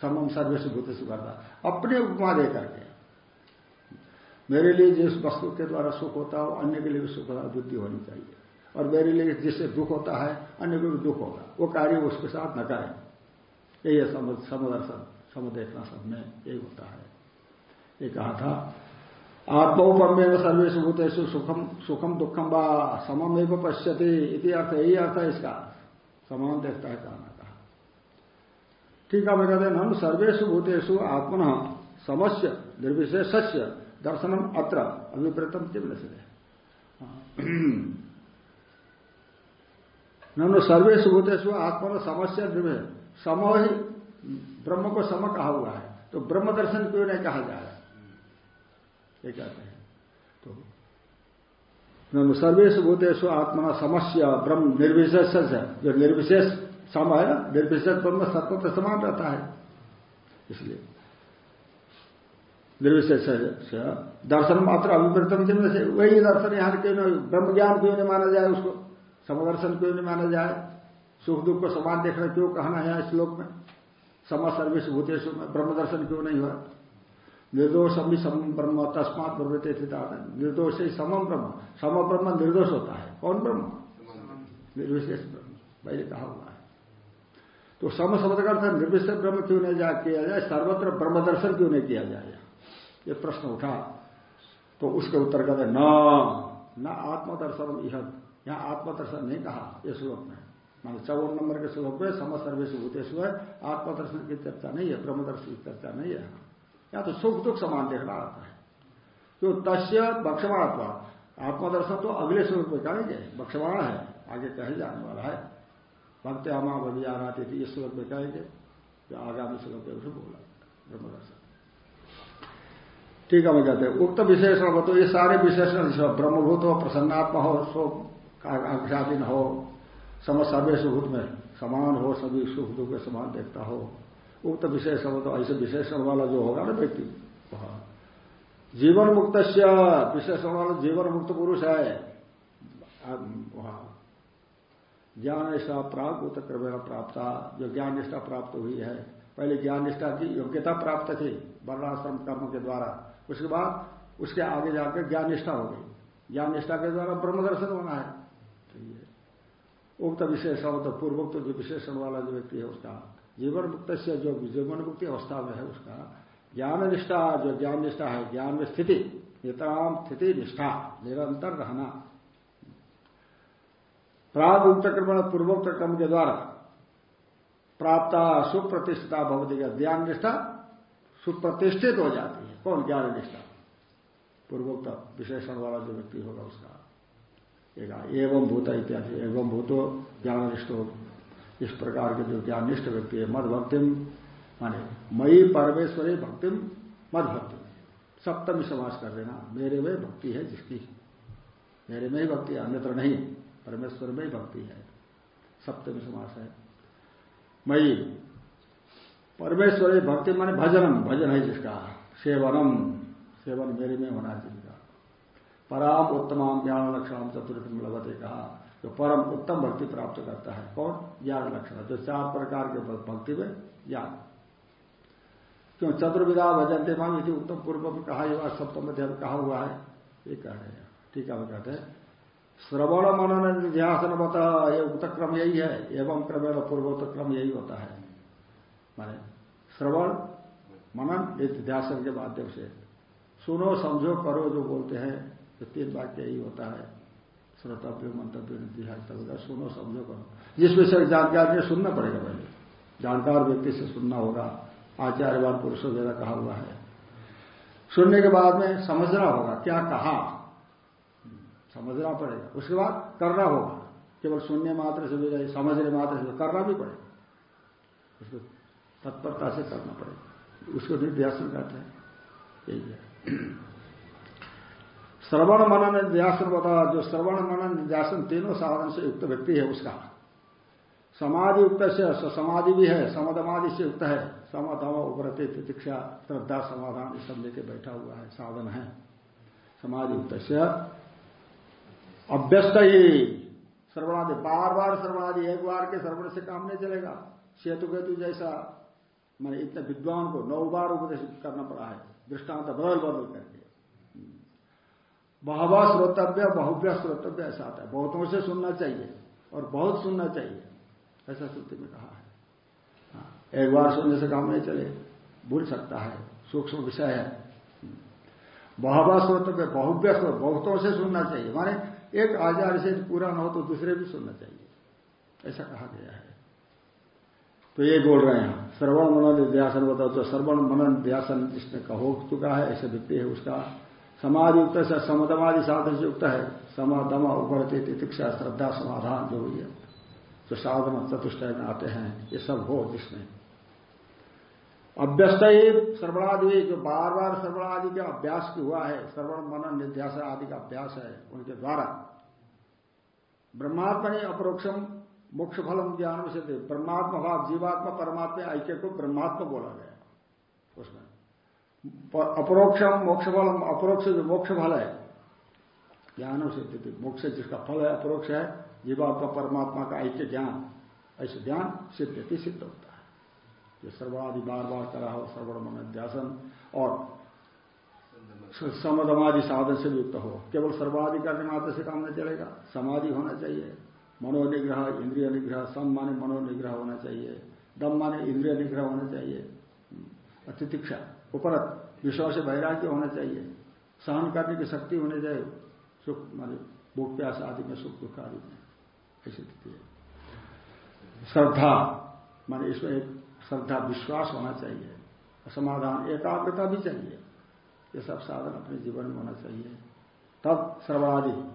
समम सर्वेश भूतेश करता अपने उपमा दे करके। मेरे लिए जिस वस्तु के द्वारा सुख होता हो, अन्य के लिए भी सुख बुद्धि होनी चाहिए। और मेरे लिए जिससे दुख होता है, अन्य को भी दुख होगा। वो कार्य उसके साथ न करें। यही है समदर्शन सम देखना सब में यही होता है। ये कहा था आत्मोपम्य सर्वेश भूतेश सुखम सुखम दुखम व समम एवं पश्यति इति अर्थ, यही अर्थ है इसका। समान देखता है कहना कहा। ठीक है मैं कहते हैं, हम सर्वेश भूतेषु आत्मन समस्य निर्विशेष दर्शनम अत्र, अभिप्रेतम किम न ननु सर्वेश भूतेषु आत्मा समस्या द्रव्य सम ही ब्रह्म को सम कहा हुआ है। तो ब्रह्म दर्शन क्यों नहीं कहा जा रहा ये कहते हैं। तो सर्वेश आत्मा समस्या ब्रह्म निर्विशेष जो निर्विशेष सम है ना निर्विशेष ब्रह्म सत्व तो समान रहता है। इसलिए निर्विशेष दर्शन मात्र अभिवृतम से, वही दर्शन यहाँ क्यों ब्रह्म ज्ञान क्यों नहीं माना जाए उसको? समदर्शन क्यों नहीं माना जाए? सुख दुख को समान देखना क्यों कहना है श्लोक में? सम सर्विस भूतेश में ब्रह्म दर्शन क्यों नहीं हुआ? निर्दोष भी सम ब्रह्म, तस्मात प्रवृत्ति स्थित निर्दोष ही समम ब्रह्म। सम ब्रह्म निर्दोष होता है। कौन ब्रह्म? निर्विशेष ब्रह्म। पहले कहा हुआ है। तो सम शब्द का अर्थ निर्विशेष ब्रह्म क्यों नहीं जा किया जाए? सर्वत्र ब्रह्म दर्शन क्यों नहीं किया जाए? ये प्रश्न उठा। तो उसके उत्तर कहते न आत्मदर्शन यह यहाँ आत्मदर्शन नहीं कहा इस श्लोक में। मान चौवन नंबर के श्लोक में सम सर्वेश भूतेश है, आत्मदर्शन की चर्चा नहीं है, ब्रह्मदर्शन की चर्चा नहीं है। या तो सुख दुख समान देखना आता है। तो तस्य बक्षमाण आत्मदर्शन तो अगले श्लोक में कहेंगे बक्षमाण है, आगे कहे जाने वाला है। भक्त आ रहा थी इस श्लोक में कहेंगे, जो आगामी श्लोक में उसे बोला, ब्रह्मदर्शन। ठीक है मैं कहते हैं। उक्त विशेषण हो तो ये सारे विशेषण ब्रह्मभूत हो, प्रसन्नात्मा हो, सो आज्ञाधीन हो सम सर्वे सुख में समान हो, सभी सुख दुख के समान देखता हो। उक्त विशेष हो तो ऐसे विशेषण वाला जो होगा ना व्यक्ति जीवन मुक्त विशेषण वाला जीवन मुक्त पुरुष है। वहाँ। ज्ञान निष्ठा प्राप्त उत क्रमेण प्राप्त, जो ज्ञान निष्ठा प्राप्त हुई है। पहले ज्ञान निष्ठा की योग्यता प्राप्त थी, वर्णाश्रम कर्म के द्वारा। उसके बाद, उसके आगे जाकर ज्ञान निष्ठा हो गई। ज्ञान निष्ठा के द्वारा ब्रह्म दर्शन होना है। उक्त विशेषण तो पूर्वोक्त जो विशेषण वाला जो व्यक्ति है उसका जीवन मुक्त से जो जीवन मुक्ति अवस्था में है उसका ज्ञान निष्ठा जो ज्ञान निष्ठा है ज्ञान में स्थिति नितराम स्थिति निष्ठा, निरंतर रहना। प्राग उक्त क्रम पूर्वोक्त क्रम के द्वारा प्राप्त सुप्रतिष्ठिता भवती का ज्ञान निष्ठा सुप्रतिष्ठित हो जाती है। कौन ज्ञान निष्ठा पूर्वोक्त विशेषण वाला जो व्यक्ति होगा उसका। एवं भूत इत्यादि, एवं भूतो ज्ञानिष्ठ इस प्रकार के जो ज्ञानिष्ठ व्यक्ति है मद भक्ति माने मई परमेश्वरी भक्तिम मद भक्ति सप्तमी समास कर देना, मेरे में भक्ति है जिसकी। मेरे में ही भक्ति है, अन्यत्र नहीं, परमेश्वर में ही भक्ति है। सप्तमी समास है। मई परमेश्वरी भक्ति माने भजनम, भजन है जिसका, सेवनम। सेवन मेरे में होना चाहिए। पराम उत्तमाम ज्ञान लक्षण चतुर्थ लभते कहा। जो परम उत्तम भक्ति प्राप्त करता है, कौन? ज्ञान लक्षण। जो चार प्रकार के भक्ति में ज्ञान। क्यों? चतुर्विधा भजनते माम यदि उत्तम पूर्व में कहा हुआ सप्तम अध्याय कहा हुआ है। ये कह रहे हैं। ठीक है वो कहते हैं। श्रवण मनन ध्यासन बता ये उत्तक्रम यही है, एवं क्रमेण पूर्वोत्तर क्रम यही होता है। माने श्रवण, मनन एक ध्यासन के माध्यम से। सुनो, समझो, करो, जो बोलते हैं। तो तीन वाक्य यही होता है। श्रोतव्य मंतव्य निधिहास्तव्य सुनो समझो करो जिस विषय जानकारी ने सुनना पड़ेगा पहले जानकार व्यक्ति से सुनना होगा। आचार्यवान पुरुषों जैसा कहा हुआ है। सुनने के बाद में समझना होगा। क्या कहा? समझना पड़ेगा। उसके बाद करना होगा। केवल सुनने मात्र से भी समझने मात्र से करना भी पड़ेगा। उसको तत्परता से करना पड़ेगा। उसको निर्ध्यासन कहते हैं। यही है। श्रवण मनन निर्ध्यासन बता जो श्रवण मनन निर्ध्यासन तीनों साधन से युक्त व्यक्ति है उसका। समाधि युक्त से समाधि भी है समदमादि से युक्त है। समधम उपरति प्रतीक्षा श्रद्धा, समाधान सब लेके बैठा हुआ है, साधन है। समाधि युक्त से अभ्यस्त ही। श्रवणादि बार बार श्रवणादि, एक बार के श्रवण से काम नहीं चलेगा। सेतु केतु जैसा, मैंने इतने विद्वान को नौ बार उपदेश करना पड़ा है। दृष्टांत बदल बदल करके। बहवा श्रोतव्य बहुव्य श्रोतव्य ऐसा आता है। बहुतों से सुनना चाहिए और बहुत सुनना चाहिए ऐसा श्रुति में कहा है। हाँ, एक बार सुनने से काम नहीं चले भूल सकता है सूक्ष्म विषय है। बहवा श्रोतव्य बहुव्य श्रोत बहुतों से सुनना चाहिए। माने एक आचार्य से पूरा न हो तो दूसरे भी सुनना चाहिए। ऐसा कहा गया है। तो ये बोल रहे हैं श्रवण मनन ध्यासन बताओ तो श्रवण मनन ध्यासन जिसने हो चुका है ऐसे व्यक्ति है उसका। समाधि युक्त से समदमादि साधन से युक्त है। समाधमा उपरती तितिक्षा श्रद्धा समाधान जो हुई है, जो साधन चतुष्ट में आते हैं, ये सब हो जिसमें। अभ्यस्त श्रवणादि जो बार बार श्रवणादि का अभ्यास की हुआ है श्रवण मनन निध्यास आदि का अभ्यास है, उनके द्वारा। ब्रह्मात्मा ने अपरोक्षम मोक्ष फलम ज्ञान से ब्रह्मात्मा भाव, जीवात्मा परमात्मा, ऐक्य को ब्रह्मात्मा बोला गया उसमें अपरोक्षम मोक्ष फलम अपरोक्ष जो मोक्ष फल है, ज्ञान सिद्ध मोक्ष जिसका फल है, अपरोक्ष है जीवात्मा परमात्मा का ऐक्य ज्ञान, ऐसे ज्ञान सिद्ध सिद्ध होता है। ये सर्वादि बार बार करा हो सर्वण ध्यासन और समदमादि साधन से युक्त हो। केवल सर्वादि करने मात्र से काम नहीं चलेगा, समाधि होना चाहिए। मनोनिग्रह इंद्रिय निग्रह सम माने मनोनिग्रह होना चाहिए, दम माने इंद्रिय निग्रह होना चाहिए। अतिथिक्षा। उपरत, विश्वास से वैराग्य होना चाहिए। सहन करने की शक्ति होनी चाहिए सुख, माने भूख, प्यास आदि में सुख, दुख आदि में। ऐसी स्थिति है। श्रद्धा, माने इसमें एक श्रद्धा, विश्वास होना चाहिए। समाधान एकाग्रता भी चाहिए। ये सब साधन अपने जीवन में होना चाहिए। तब सर्वादि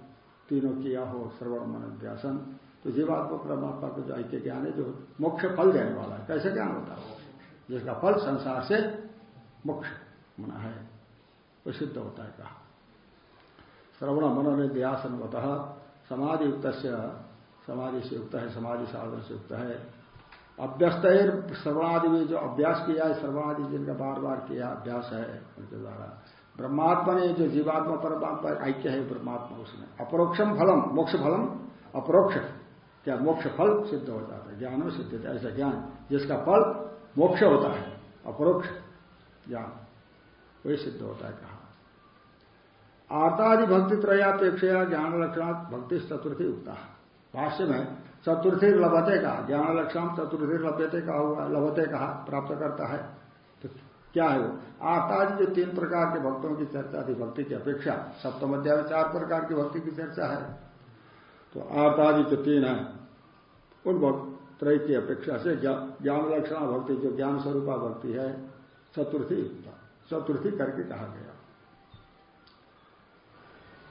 तीनों किया हो श्रवण मन व्यासन तो जीवात्मा, परमात्मा को जो ऐक्य ज्ञान है, जो मुख्य फल देने वाला है, कैसे ज्ञान होता है? जिसका फल संसार से मुख्य मना है। वो सिद्ध होता है कहा। श्रवण मनोन व्यासन होता समाधि युक्त समाधि से युक्त है समाधि साधन से युक्त है। अभ्यस्त श्रवणादि में जो अभ्यास किया है, श्रवणादि जिनका बार बार किया अभ्यास है, उनके द्वारा। ब्रह्मात्मा ने जो जीवात्मा परमात्मा ऐक्य है ब्रह्मात्मा उसमें। अपरोक्षम फलम, मोक्ष फलम, अपरोक्ष। क्या मोक्ष फल सिद्ध हो जाता है? ज्ञान में सिद्ध ऐसा ज्ञान जिसका फल मोक्ष होता है, अपरोक्ष। ज्ञान वही सिद्ध होता है कहा। आतादि भक्ति त्रयापेक्षा ज्ञान लक्षण भक्ति चतुर्थी उगता भाष्य में चतुर्थी लभते कहा ज्ञान लक्षण चतुर्थी लभ्यते कहा हुआ लभते कहा, प्राप्त करता है। तो क्या है वो? आतादि जो तीन प्रकार के भक्तों की चर्चा थी, भक्ति की अपेक्षा, सप्तम अध्याय में चार प्रकार की भक्ति की चर्चा है। तो आतादि जो तीन है, उन भक्त त्रय की अपेक्षा से ज्ञान लक्षणा भक्ति, जो ज्ञान स्वरूपा भक्ति है चतुर्थी चतुर्थी करके कहा गया।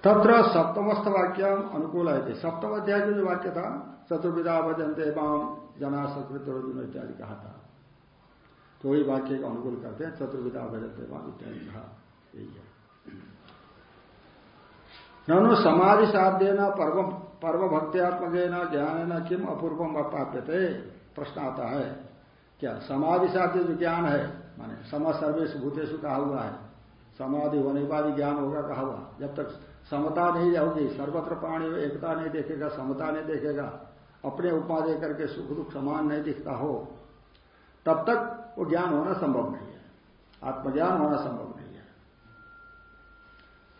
तत्र सप्तमस्थ वाक्य अनुकूल है सप्तम अध्याय जो वाक्य था चतुर्विदा भजनते माम जना सकृत इत्यादि कहा था। तो वही वाक्य का अनुकूल करते हैं चतुर्विदा भजते इत्यादि कहा। यही है। ननु समाधि साध्य न परम परम भक्त्यात्मक न ज्ञान न किम अपूर्वम अपाप्यते प्रश्न आता है। क्या समाधि साध्य जो ज्ञान है माने सम सर्वेश भूतेश कहा हुआ है। समाधि होने के बाद ज्ञान होगा, कहा हुआ। जब तक समता नहीं होगी सर्वत्र प्राणी एकता नहीं देखेगा, समता नहीं देखेगा, अपने उपमा दे करके सुख दुख समान नहीं दिखता हो, तब तक वो ज्ञान होना संभव नहीं है। आत्मज्ञान होना संभव नहीं है।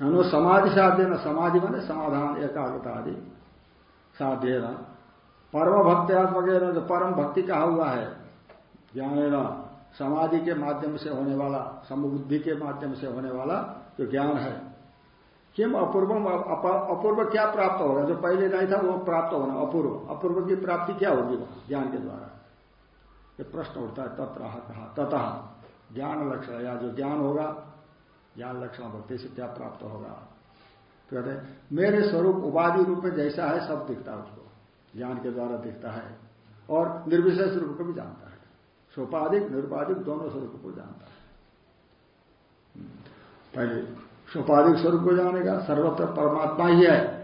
नो समाधि साध्य न समाधि बने, समाधान एकाग्रता आदि साध्य न। परम भक्त्यात्मक जो परम भक्ति कहा हुआ है, ज्ञान समाधि के माध्यम से होने वाला, समबुद्धि के माध्यम से होने वाला जो ज्ञान है। किम अपूर्व अपूर्व क्या प्राप्त होगा? जो पहले नहीं था, वो प्राप्त होना अपूर्व। अपूर्व की प्राप्ति क्या होगी वहाँ? ज्ञान के द्वारा। ये प्रश्न उठता है, तत्र कहा ततः। ज्ञान लक्षण, या जो ज्ञान होगा, ज्ञान लक्षण भक्ति से क्या प्राप्त होगा? कहते मेरे स्वरूप उपाधि रूप में जैसा है, सब दिखता है उसको। ज्ञान के द्वारा दिखता है। और निर्विशेष रूप को भी जानता है। सोपाधिक निरुपाधिक दोनों स्वरूप को जानता है। पहले सोपाधिक स्वरूप को जानेगा सर्वत्र परमात्मा ही है।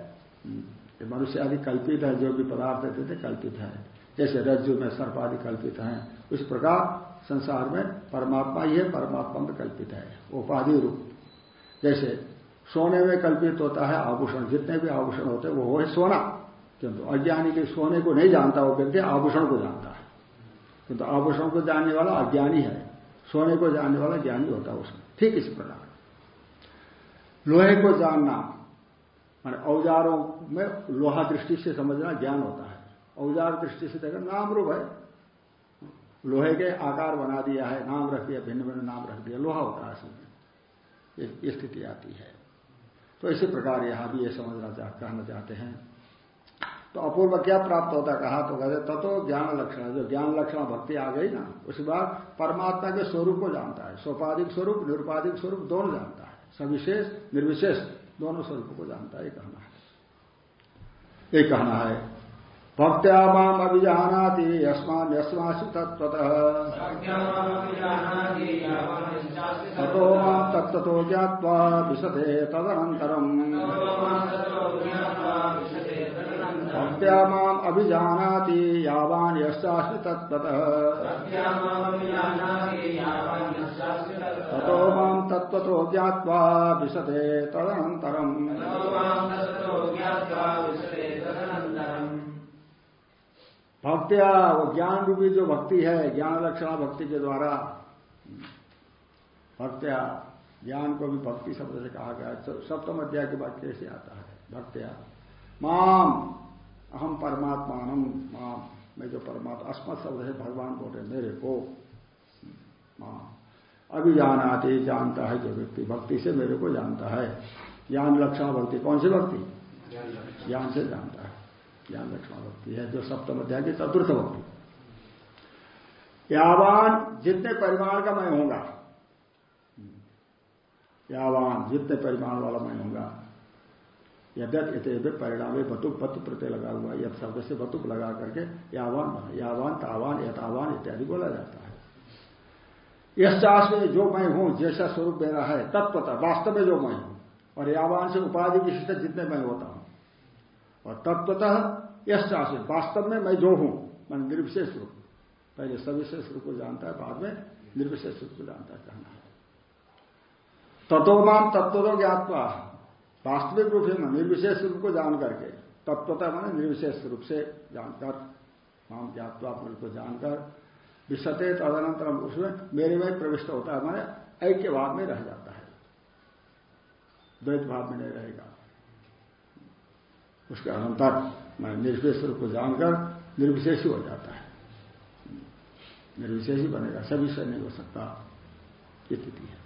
ये मनुष्य आदि कल्पित है, जो भी पदार्थ देते थे कल्पित है। जैसे रज्जु में सर्प कल्पित है, उस प्रकार संसार में परमात्मा ही है, परमात्मा में कल्पित है, उपाधि रूप। जैसे सोने में कल्पित होता है, आभूषण, जितने भी आभूषण होते हैं, वो हो सोना। किंतु अज्ञानी के सोने को नहीं जानता, वो व्यक्ति आभूषण को जानता किंतु तो आभूषण को जानने वाला अज्ञानी है। सोने को जानने वाला ज्ञानी होता है उसमें ठीक इस प्रकार। लोहे को जानना माने औजारों में लोहा दृष्टि से समझना ज्ञान होता है। औज़ार दृष्टि से देखा नाम रूप है। लोहे के आकार बना दिया है नाम रख दिया भिन्न भिन्न नाम रख दिया लोहा होता है इसमें स्थिति आती है। तो इसी प्रकार यहाँ भी ये समझना चाह, कहना चाहते हैं। तो अपूर्व क्या प्राप्त होता कहा तो कहते तत्व ज्ञान लक्षण जो ज्ञान लक्षण भक्ति आ गई ना उसके बाद परमात्मा के स्वरूप को जानता है। सोपाधिक स्वरूप निरुपाधिक स्वरूप दोनों जानता है। सविशेष निर्विशेष दोनों स्वरूप को जानता है कहना है। ये कहना है भक्त्या माम अभिजानाति यस्मान यस्मासु तत्वतः ततो माम तत्तो ज्ञावा विशते तदनन्तरम्। भक्त्या माम अभिजानाति यावान यशास्मि तत्वतः ततो माम तत्वतो ज्ञावा विशते तदनन्तरम्। भक्त्या वो ज्ञान रूपी जो भक्ति है, ज्ञान लक्षण भक्ति के द्वारा, भक्त्या, ज्ञान को भी भक्ति शब्द से कहा गया सप्तम अध्याय के वाक्य से आता है? भक्त्या, माम अहम परमात्मा माँ। मैं जो परमात्मा अस्मत शब्द है भगवान बोले मेरे को। माँ। अभी जानाते जानता है जो व्यक्ति भक्ति से मेरे को जानता है। ज्ञान लक्षण भक्ति कौन सी भक्ति? ज्ञान से जानता है। ज्ञान लक्षण भक्ति है जो सप्तम अध्याय की चतुर्थ भक्ति। यावान जितने परिमाण का मैं होगा यावान जितने परिमाण वाला मैं होऊँगा। यद्यत इत परिणाम बतुक बतु प्रत्यय लगा हुआ यद शब्द से बतुक लगा करके यावान यावान, तावान यथावान इत्यादि बोला जाता है। यश चाष में जो मैं हूँ, जैसा स्वरूप मेरा है तत्वता वास्तव में जो मैं हूँ, और यावान से उपाधि विशिष्ट जितने मैं होता हूँ। और तत्वतः यश चाष वास्तव में मैं जो हूँ, मैं निर्विशेष रूप। पहले सविशेष रूप को जानता है, बाद में निर्विशेष रूप को जानता है, कहना है। तत्वमान तत्व ज्ञातवा वास्तविक रूप से निर्विशेष रूप को जान करके, तत्वता मैंने निर्विशेष रूप से जानकर नाम ज्ञातवा को जानकर, विशते तदनंतर उसमें मेरे में प्रविष्ट होता है, मैंने ऐक्य भाव में रह जाता है। द्वैत भाव में नहीं रहेगा। उसके अनंतर मैं निर्विशेष रूप को जानकर निर्विशेष ही जाता है। निर्विशेष बनेगा, सभी से नहीं हो सकता स्थिति है।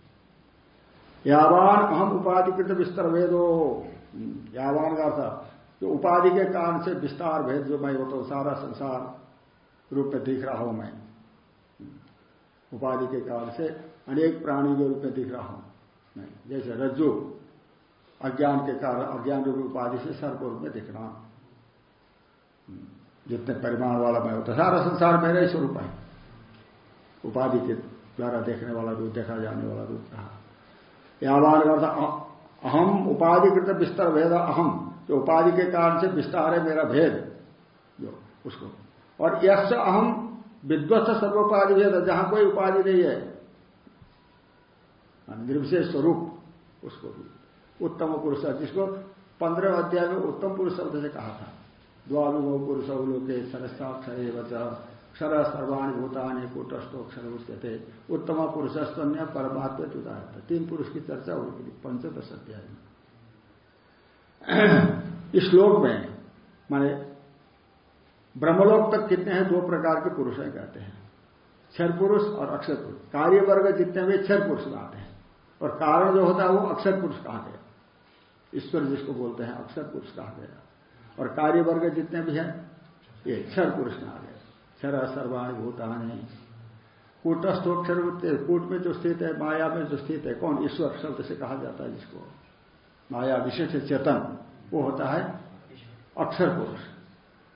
यावान जितने परिमाण का होगा मैं उसको मेरे स्वरूप को जानता है यावान अहम विस्तर का अर्थ, जो उपाधि के कारण से विस्तार भेद जो मैं होता हूँ, सारा संसार रूप में दिख रहा हूँ मैं। उपाधि के कारण से अनेक प्राणी के रूप में दिख रहा हूँ मैं। जैसे रज्जु, अज्ञान के कारण, अज्ञान रूप उपाधि से सर्व रूप में दिखना। जितने परिमाण वाला मैं होता सारा संसार मेरा ही स्वरूप है। उपाधि के द्वारा देखने वाला रूप, देखा जाने वाला रूप कहा यावान अर्थ अहम उपाधिकृत विस्तार भेद अहम जो उपाधि के कारण से विस्तार है मेरा भेद, जो, उसको। और यश अहम विध्वस्त सर्वोपाधि भेद, जहाँ कोई उपाधि नहीं है। निर्विशेष स्वरूप, उसको भी। उत्तम पुरुष, जिसको पंद्रह अध्याय में उत्तम पुरुष शब्द से कहा था। द्वाभिभव पुरुष लोके सरस्ताक्षर क्षर सर्वाणी भूतानी कूटस्थोक्षर उसके उत्तम पुरुषस्तन्य परमात्मा उदाहरण तीन पुरुष की चर्चा हो होगी पंचदश अध्याय इस श्लोक में, माने, ब्रह्मलोक तक कितने हैं? दो प्रकार के पुरुष हैं कहते हैं। क्षर पुरुष और अक्षर पुरुष। कार्य वर्ग जितने भी क्षर पुरुष कहते हैं। और कारण जो होता है वो अक्षर पुरुष कहा गया ईश्वर जिसको बोलते हैं, अक्षर पुरुष कहा गया और कार्य वर्ग जितने भी हैं, ये क्षर पुरुष कहा गया क्षर सर्वाणी भूतानी। कूटस्थोक्षर कूट में जो स्थित है, माया में जो स्थित है, कौन? ईश्वर शब्द से कहा जाता है जिसको। माया विशेष चेतन, वो होता है अक्षर पुरुष।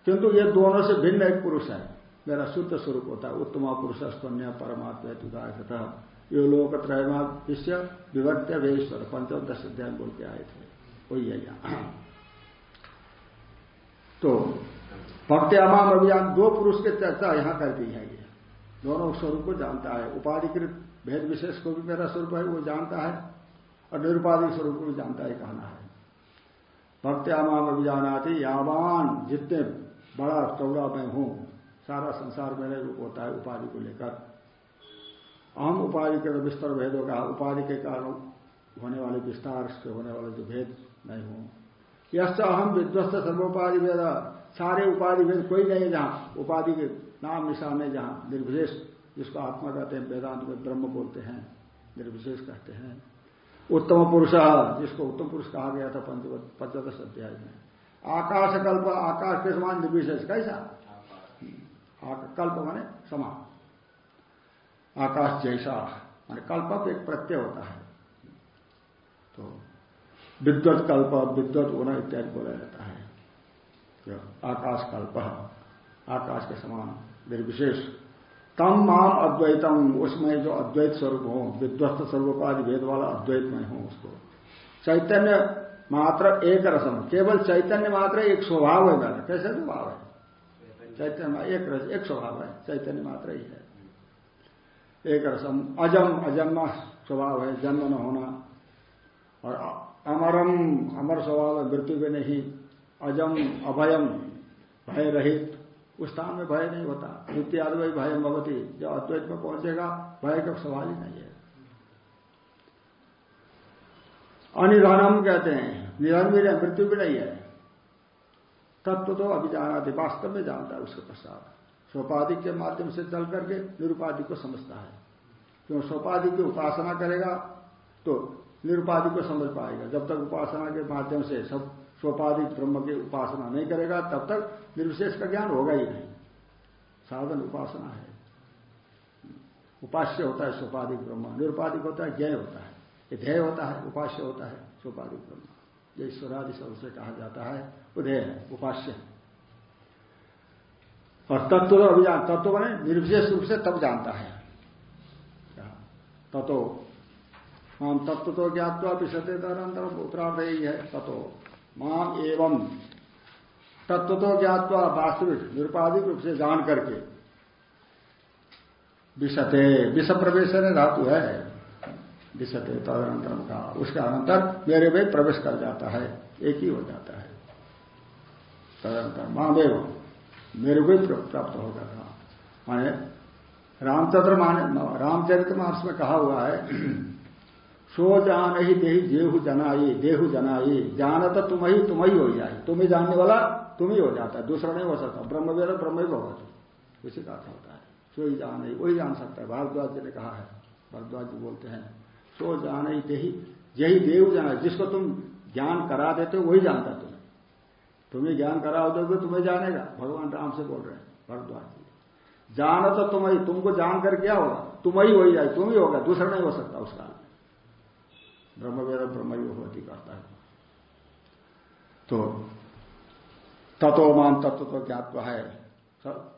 किंतु ये दोनों से भिन्न एक पुरुष है। मेरा शुद्ध स्वरूप होता है, उत्तमा पुरुष, स्तन्य, परमात्मा ये लोक त्रयमा विश्व विभक्त्य वेश्वर पंचम अध्याय बोल के आए थे। वही है यहाँ। तो भक्ति अमाम अभियान दो पुरुष की चर्चा यहाँ कर दी है दोनों स्वरूप को जानता है। उपाधिकृत भेद विशेष को भी मेरा स्वरूप है, वो जानता है, और निरुपाधिक स्वरूप को भी जानता है कहना है। भक्ति अमाम अभियान आती यावान, जितने बड़ा चौड़ा मैं हूँ, सारा संसार मेरे रूप होता है उपाधि को लेकर। अहम उपाधि के विस्तार भेद होगा उपाधि के कारण होने वाले विस्तार से होने वाले जो भेद मैं हूँ। यश अहम विध्वस्त सर्वोपाधि भेद। सारे उपाधि भेद कोई नहीं जहाँ। उपाधि के नाम निशान है जहाँ। निर्विशेष, जिसको आत्मा कहते हैं, वेदांत में ब्रह्म बोलते हैं, निर्विशेष कहते हैं। उत्तम पुरुष, जिसको उत्तम पुरुष कहा गया था पंचदश अध्याय में। आकाश कल्प, आकाश के समान निर्विशेष, कैसा? कल्प माने समान। आकाश जैसा, माने कल्प एक प्रत्यय होता है। तो विद्वत कल्प, विद्वत होना इत्यादि बोला जाता है। आकाश कल्प आकाश के समान, निर्विशेष। तम माम अद्वैतम, उसमें जो अद्वैत स्वरूप हो, विध्वस्त स्वरूपादि भेद वाला अद्वैत में हो उसको। चैतन्य मात्र एक रसम, केवल चैतन्य मात्र एक स्वभाव है मेरा कैसे स्वभाव है? चैतन्य एक रस, एक स्वभाव है, चैतन्य मात्र ही है। एक रसम, अजम, अजन्मा स्वभाव है, जन्म न होना। और अमरम, अमर स्वभाव है, मृत्यु भी नहीं। अजम अभयम भय रहित उस स्थान में भय नहीं होता। नित्याद्वय भय भवती। जब अद्वैत में पहुंचेगा, भय का सवाल ही नहीं है। अनिधनम कहते हैं। निधन भी नहीं, मृत्यु भी नहीं है। तत्व तो अभी जाना थे वास्तव में जानता है उसके पश्चात सोपाधिक के माध्यम से चल करके निरुपाधिक को समझता है। क्यों सोपाधिक की उपासना करेगा तो निरुपाधिक को समझ पाएगा। जब तक उपासना के माध्यम से सब सोपाधिक ब्रह्म की उपासना नहीं करेगा, तब तक निर्विशेष का ज्ञान होगा ही नहीं। साधन उपासना है। उपास्य होता है सोपाधिक ब्रह्म, निरुपाधिक होता है ज्ञ होता है। ये ध्येय होता है, उपास्य होता है सोपाधिक ब्रह्म। ये ईश्वरादि शब्द से कहा जाता है, वो ध्येय है, उपास्य और तत्व तो अभियान तत्व बने निर्विशेष रूप से तब जानता है। तत्व हम तत्व तो ज्ञातवा विशते तदनंतर उत्तरार्थ ही है तत्व माम एवं तत्व तो ज्ञातवा वास्तविक, निरुपाधिक रूप से जान करके। विषते विष प्रवेश धातु है। विषते तदनंतर का। उसके अनंतर मेरे में प्रवेश कर जाता है, एक ही हो जाता है। तदनंतर मामेव मेरे को प्राप्त होगा था माने रामचंद्र माने रामचरित मार्स में कहा हुआ है सो जान ही देही देहु जनाई देहु जनाई। जाना तो तुम ही तुम ही हो जाए। तुम्हें जानने वाला तुम ही हो जाता। है दूसरा नहीं हो सकता। ब्रह्म वेद ब्रह्म ही। भगवत उसी का होता है। सो ही जान ही वही जान सकता है। भारद्वाज जी ने कहा है। भारद्वाज जी बोलते हैं, सो जान ही देही यही देव जाना जिसको तुम ज्ञान करा देते हो, वही जानता तुम्हें। तुम्हें ज्ञान करा दोगे, तुम्हें जानेगा। भगवान राम से बोल रहे हैं भरद्वाज जी। जानो तो तुम ही तुमको जानकर क्या होगा? तुम ही वही जाए, तुम ही होगा। दूसरा नहीं हो सकता उस काल में ब्रह्म वेद ब्रह्म ही होती करता है। तो तत्वमान तत्व तो ज्ञातव है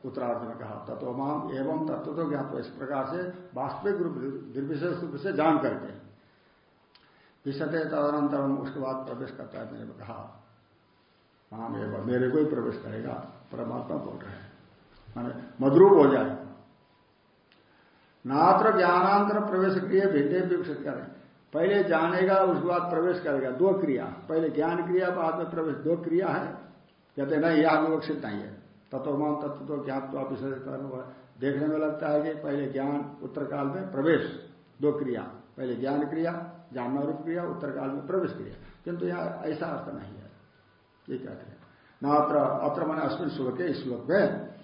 उत्तरार्थ में कहा। तत्वमान एवं तत्व तो ज्ञातव इस प्रकार से वास्तविक रूप निर्विशेष रूप से जान करके। विशते तदनंतर उसके बाद प्रवेश करता है मैंने कहा। माम एवं, मेरे को ही प्रवेश करेगा। परमात्मा बोल रहे हैं। माने मद्रूप हो जाए। नात्र ज्ञानांतर प्रवेश क्रिया भिन्ने विकसित करें। पहले जानेगा, उसके बाद प्रवेश करेगा। दो क्रिया। पहले ज्ञान क्रिया, बाद में प्रवेश। दो क्रिया है। कहते नहीं, यह विवक्षित नहीं है। तत्वमान तत्व तो ज्ञान तो आप देखने में लगता है कि पहले ज्ञान उत्तर काल में प्रवेश। दो क्रिया। पहले ज्ञान क्रिया जानना रूप क्रिया उत्तर काल में प्रवेश क्रिया। किंतु यह ऐसा अर्थ नहीं है। ये कहते हैं। न अत्र अत्र मैंने अश्विन श्लोक है इस श्लोक में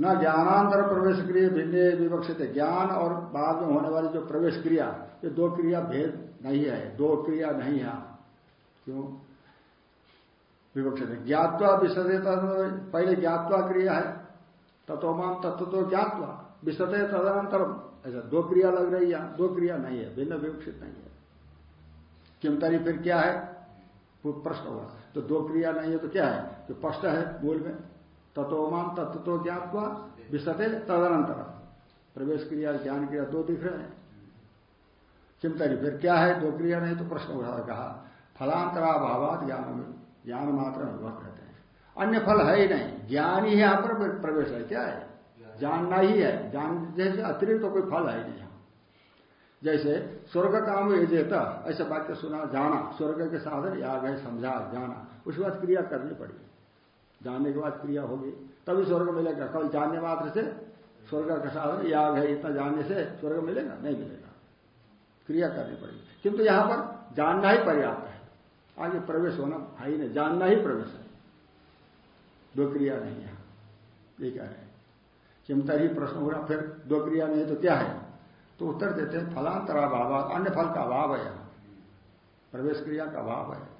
न ज्ञानांतर प्रवेश क्रिया भिन्न विवक्षित है। ज्ञान और बाद में होने वाली जो प्रवेश क्रिया, ये दो क्रिया भेद नहीं है, दो क्रिया नहीं है। क्यों? विवक्षित ज्ञातवा विशदे पहले ज्ञातवा क्रिया है तत्वमान तत्व तो ज्ञातवा, विशदे तदनंतरम ऐसा दो क्रिया लग रही है, दो क्रिया नहीं है, भिन्न विवक्षित नहीं है। किमतरी फिर क्या है? प्रश्न होगा तो दो क्रिया नहीं है तो क्या है? जो स्पष्ट है, मूल में तत्वमान तत्व तो ज्ञातवा विशते तदनंतर प्रवेश क्रिया ज्ञान क्रिया दो दिख रहे हैं। चिंतन फिर क्या है? दो क्रिया नहीं तो प्रश्न उठा कहा, फलांतराभावात ज्ञान में ज्ञान मात्र अनुभव कहते हैं। अन्य फल है ही नहीं। ज्ञान ही यहाँ पर प्रवेश है। क्या है? जानना ही है। जान जैसे अतिरिक्त तो कोई फल है नहीं जैसे स्वर्ग काम ये ऐसा वाक्य सुना, जाना। स्वर्ग के साधन याग है, समझा, जाना। उसके बाद क्रिया करनी पड़ी। जानने के बाद क्रिया होगी। तभी स्वर्ग मिलेगा। कल जानने मात्र से स्वर्ग का साधन याग है इतना जानने से स्वर्ग मिलेगा? नहीं मिलेगा। क्रिया करनी पड़ेगी। किंतु यहाँ पर जानना ही पर्याप्त है। आगे प्रवेश होना ही नहीं, जानना ही प्रवेश है। दो क्रिया नहीं है। ये कह रहे हैं? चिंता ही प्रश्न हो रहा फिर दो क्रिया नहीं तो क्या है? तो उत्तर देते हैं फलांतराभाव अन्य फल का अभाव है यहाँ। प्रवेश क्रिया का अभाव है।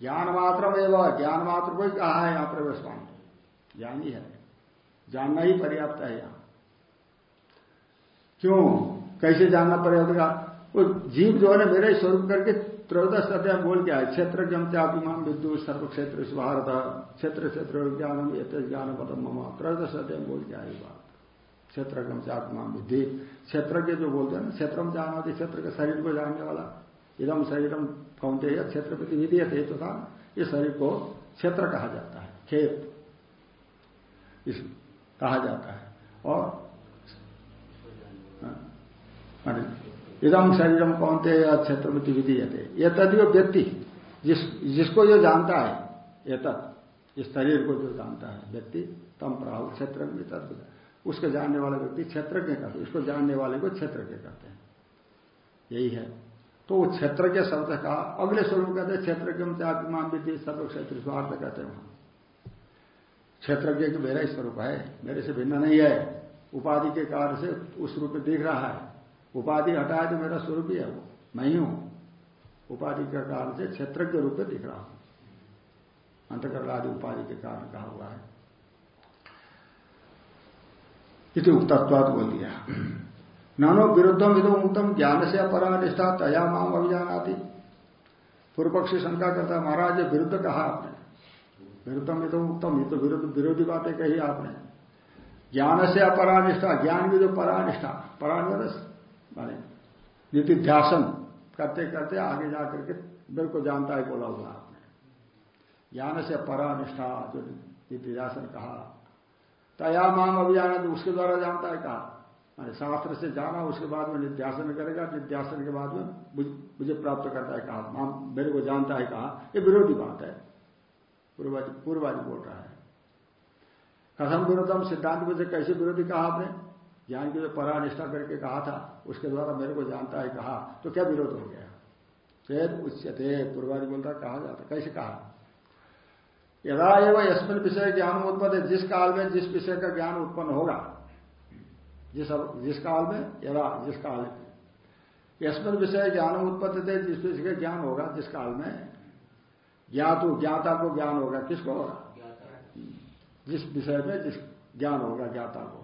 ज्ञान मात्र में वह ज्ञान मात्र को ही कहा है यहाँ प्रवेश पाने ज्ञान ही। है जानना ही पर्याप्त है यहाँ। क्यों? कैसे जानना पर्याप्त का वो जीव जो है मेरे स्वरूप करके त्रयोदश अध्याय बोल क्या है क्षेत्र विद्युत सर्व क्षेत्र भारत क्षेत्र क्षेत्र ज्ञानम ज्ञान पदम मम। त्रयोदश अध्याय बोल क्या है बात। क्षेत्र गम से आत्मा विधि क्षेत्र के जो बोलते हैं ना क्षेत्र में जाना क्षेत्र के शरीर को जानने वाला। इदम शरीरम कौनते है क्षेत्र प्रति विधि है तो था। इस शरीर को क्षेत्र कहा जाता है खेत इस कहा जाता है। और हाँ, इदम शरीरम कौनते क्षेत्र प्रति विधि है ये तदीय व्यक्ति जिस जिसको जो जानता है ये तत् इस शरीर को जो जानता है व्यक्ति तम प्राहु क्षेत्र में तत्व उसके जानने वाला व्यक्ति क्षेत्रज्ञ कहते इसको जानने वाले को क्षेत्रज्ञ कहते हैं। यही है। तो क्षेत्र के शब्द का, अगले स्वरूप कहते हैं, क्षेत्र क्षेत्रज्ञ त्यागमान विधि सर्व क्षेत्र स्वार्थ कहते हैं वहाँ। क्षेत्रज्ञ की मेरा ही स्वरूप है, मेरे से भिन्न नहीं है। उपाधि के कार्य से उस रूप में दिख रहा है। उपाधि हटाए तो मेरा स्वरूप ही है वो, मैं ही हूँ। उपाधि के कारण से क्षेत्र के रूप में दिख रहा हूँ। अंतकरण आदि उपाधि के कारण कहा हुआ है। इति उक्तत्वाद बोल दिया। नानो विरुद्धम इधो मुक्तम ज्ञान से अपरानिष्ठा तया माम अभिजान आती पूर्व पक्षी शंका करता, महाराज विरुद्ध कहा आपने? विरुद्धम इधो उत्तम ये तो विरुद्ध, विरोधी बातें कही आपने। ज्ञान से अपरानिष्ठा, ज्ञान की जो परानिष्ठा परानिष्ठ माने नितिध्यासन करते करते आगे जाकर के मेरे को जानता है, बोला हुआ आपने। ज्ञान से परानिष्ठा, जो नितिध्यासन कहा, तया माम अभिजान उसके द्वारा जानता है कहा। शास्त्र से जाना, उसके बाद में निध्यासन करेगा, निध्यासन के बाद में मुझे प्राप्त करता है कहा मेरे को जानता है कहा यह विरोधी बात है। पूर्वाजी बोल रहा है। कथम विरोधम सिद्धांत मुझे कैसे विरोधी कहा आपने? ज्ञान की जो परानिष्ठा करके कहा था, उसके द्वारा मेरे को जानता है कहा तो क्या विरोध हो गया? चेत उच्चते पूर्वाजी बोलता, कहा जाता, कैसे कहा? यदा एवं यशमिन विषय ज्ञान उत्पन्न जिस काल में जिस विषय का ज्ञान उत्पन्न होगा जिस जिस काल में यदा जिस काल में। यशमिन विषय ज्ञान उत्पत्ति थे जिस विषय का ज्ञान होगा जिस काल में। ज्ञातु ज्ञाता को ज्ञान होगा किसको होगा? जिस विषय में जिस ज्ञान होगा ज्ञाता को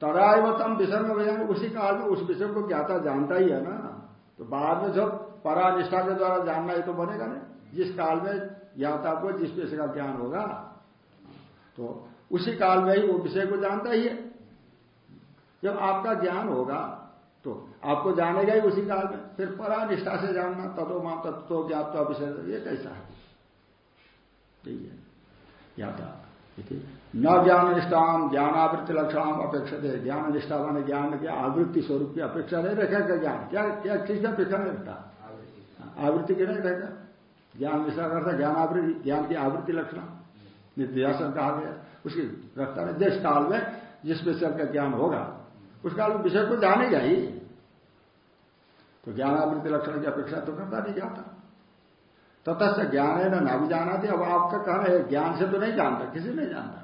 तरावतम विषय में ज्ञान उसी काल में उस विषय को ज्ञाता जानता ही है ना। तो बाद में जब परानिष्ठा के द्वारा जानना ही तो बनेगा नहीं। जिस काल में ज्ञाता को जिस विषय का ज्ञान होगा। तो उसी काल में ही वो विषय को जानता ही है। जब आपका ज्ञान होगा तो आपको जानेगा ही उसी काल में। फिर परा परानिष्ठा से जानना, तत्व माँ तत्व ज्ञात विषय ये कैसा है? ठीक है। ज्ञाता न ज्ञान निष्ठाम ज्ञानावृत्ति लक्षण अपेक्षा थे ज्ञान निष्ठा मान ज्ञान के आवृत्ति स्वरूप की अपेक्षा नहीं रखेगा ज्ञान? क्या क्या चीज़ की अपेक्षा नहीं रखता? आवृत्ति के नहीं रहेगा ज्ञान निष्ठा करता ज्ञानावृत्ति, ज्ञान की आवृत्ति लक्षण। निर्ध्यासन कहा गया। उसकी रखता नहीं जिस काल में जिस विषय का ज्ञान होगा उस काल में विषय को जानेगा ही। तो ज्ञानावृत्ति लक्षण की अपेक्षा तो करता नहीं जाता। तथा ज्ञान है ना ना भी जाना थी अब आपका कहना है, ज्ञान से तो नहीं जानता, किसी नहीं जानता।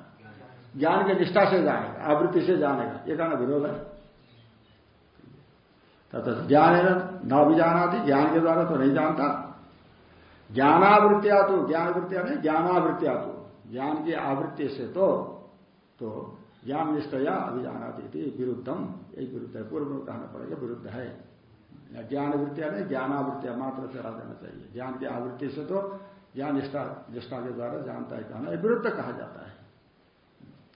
ज्ञान की निष्ठा से जानेगा, आवृत्ति से जानेगा, ये कहना विरोध है। तथा ज्ञान है ना भी जाना थी ज्ञान के द्वारा तो नहीं जानता। ज्ञानावृत्तिया तो ज्ञानवृत्तिया नहीं, ज्ञानावृत्तिया तो। ज्ञान की आवृत्ति से तो तो ज्ञान निष्ठया अभिजाना थी विरुद्धम। यही विरुद्ध है, पूर्व में कहना पड़ेगा विरुद्ध है। ज्ञान वृत्तियाँ नहीं, ज्ञानावृत्तियाँ मात्र चला देना चाहिए। ज्ञान की आवृत्ति से तो ज्ञान निष्ठा निष्ठा के द्वारा जानता है कहना विरुद्ध कहा जाता है।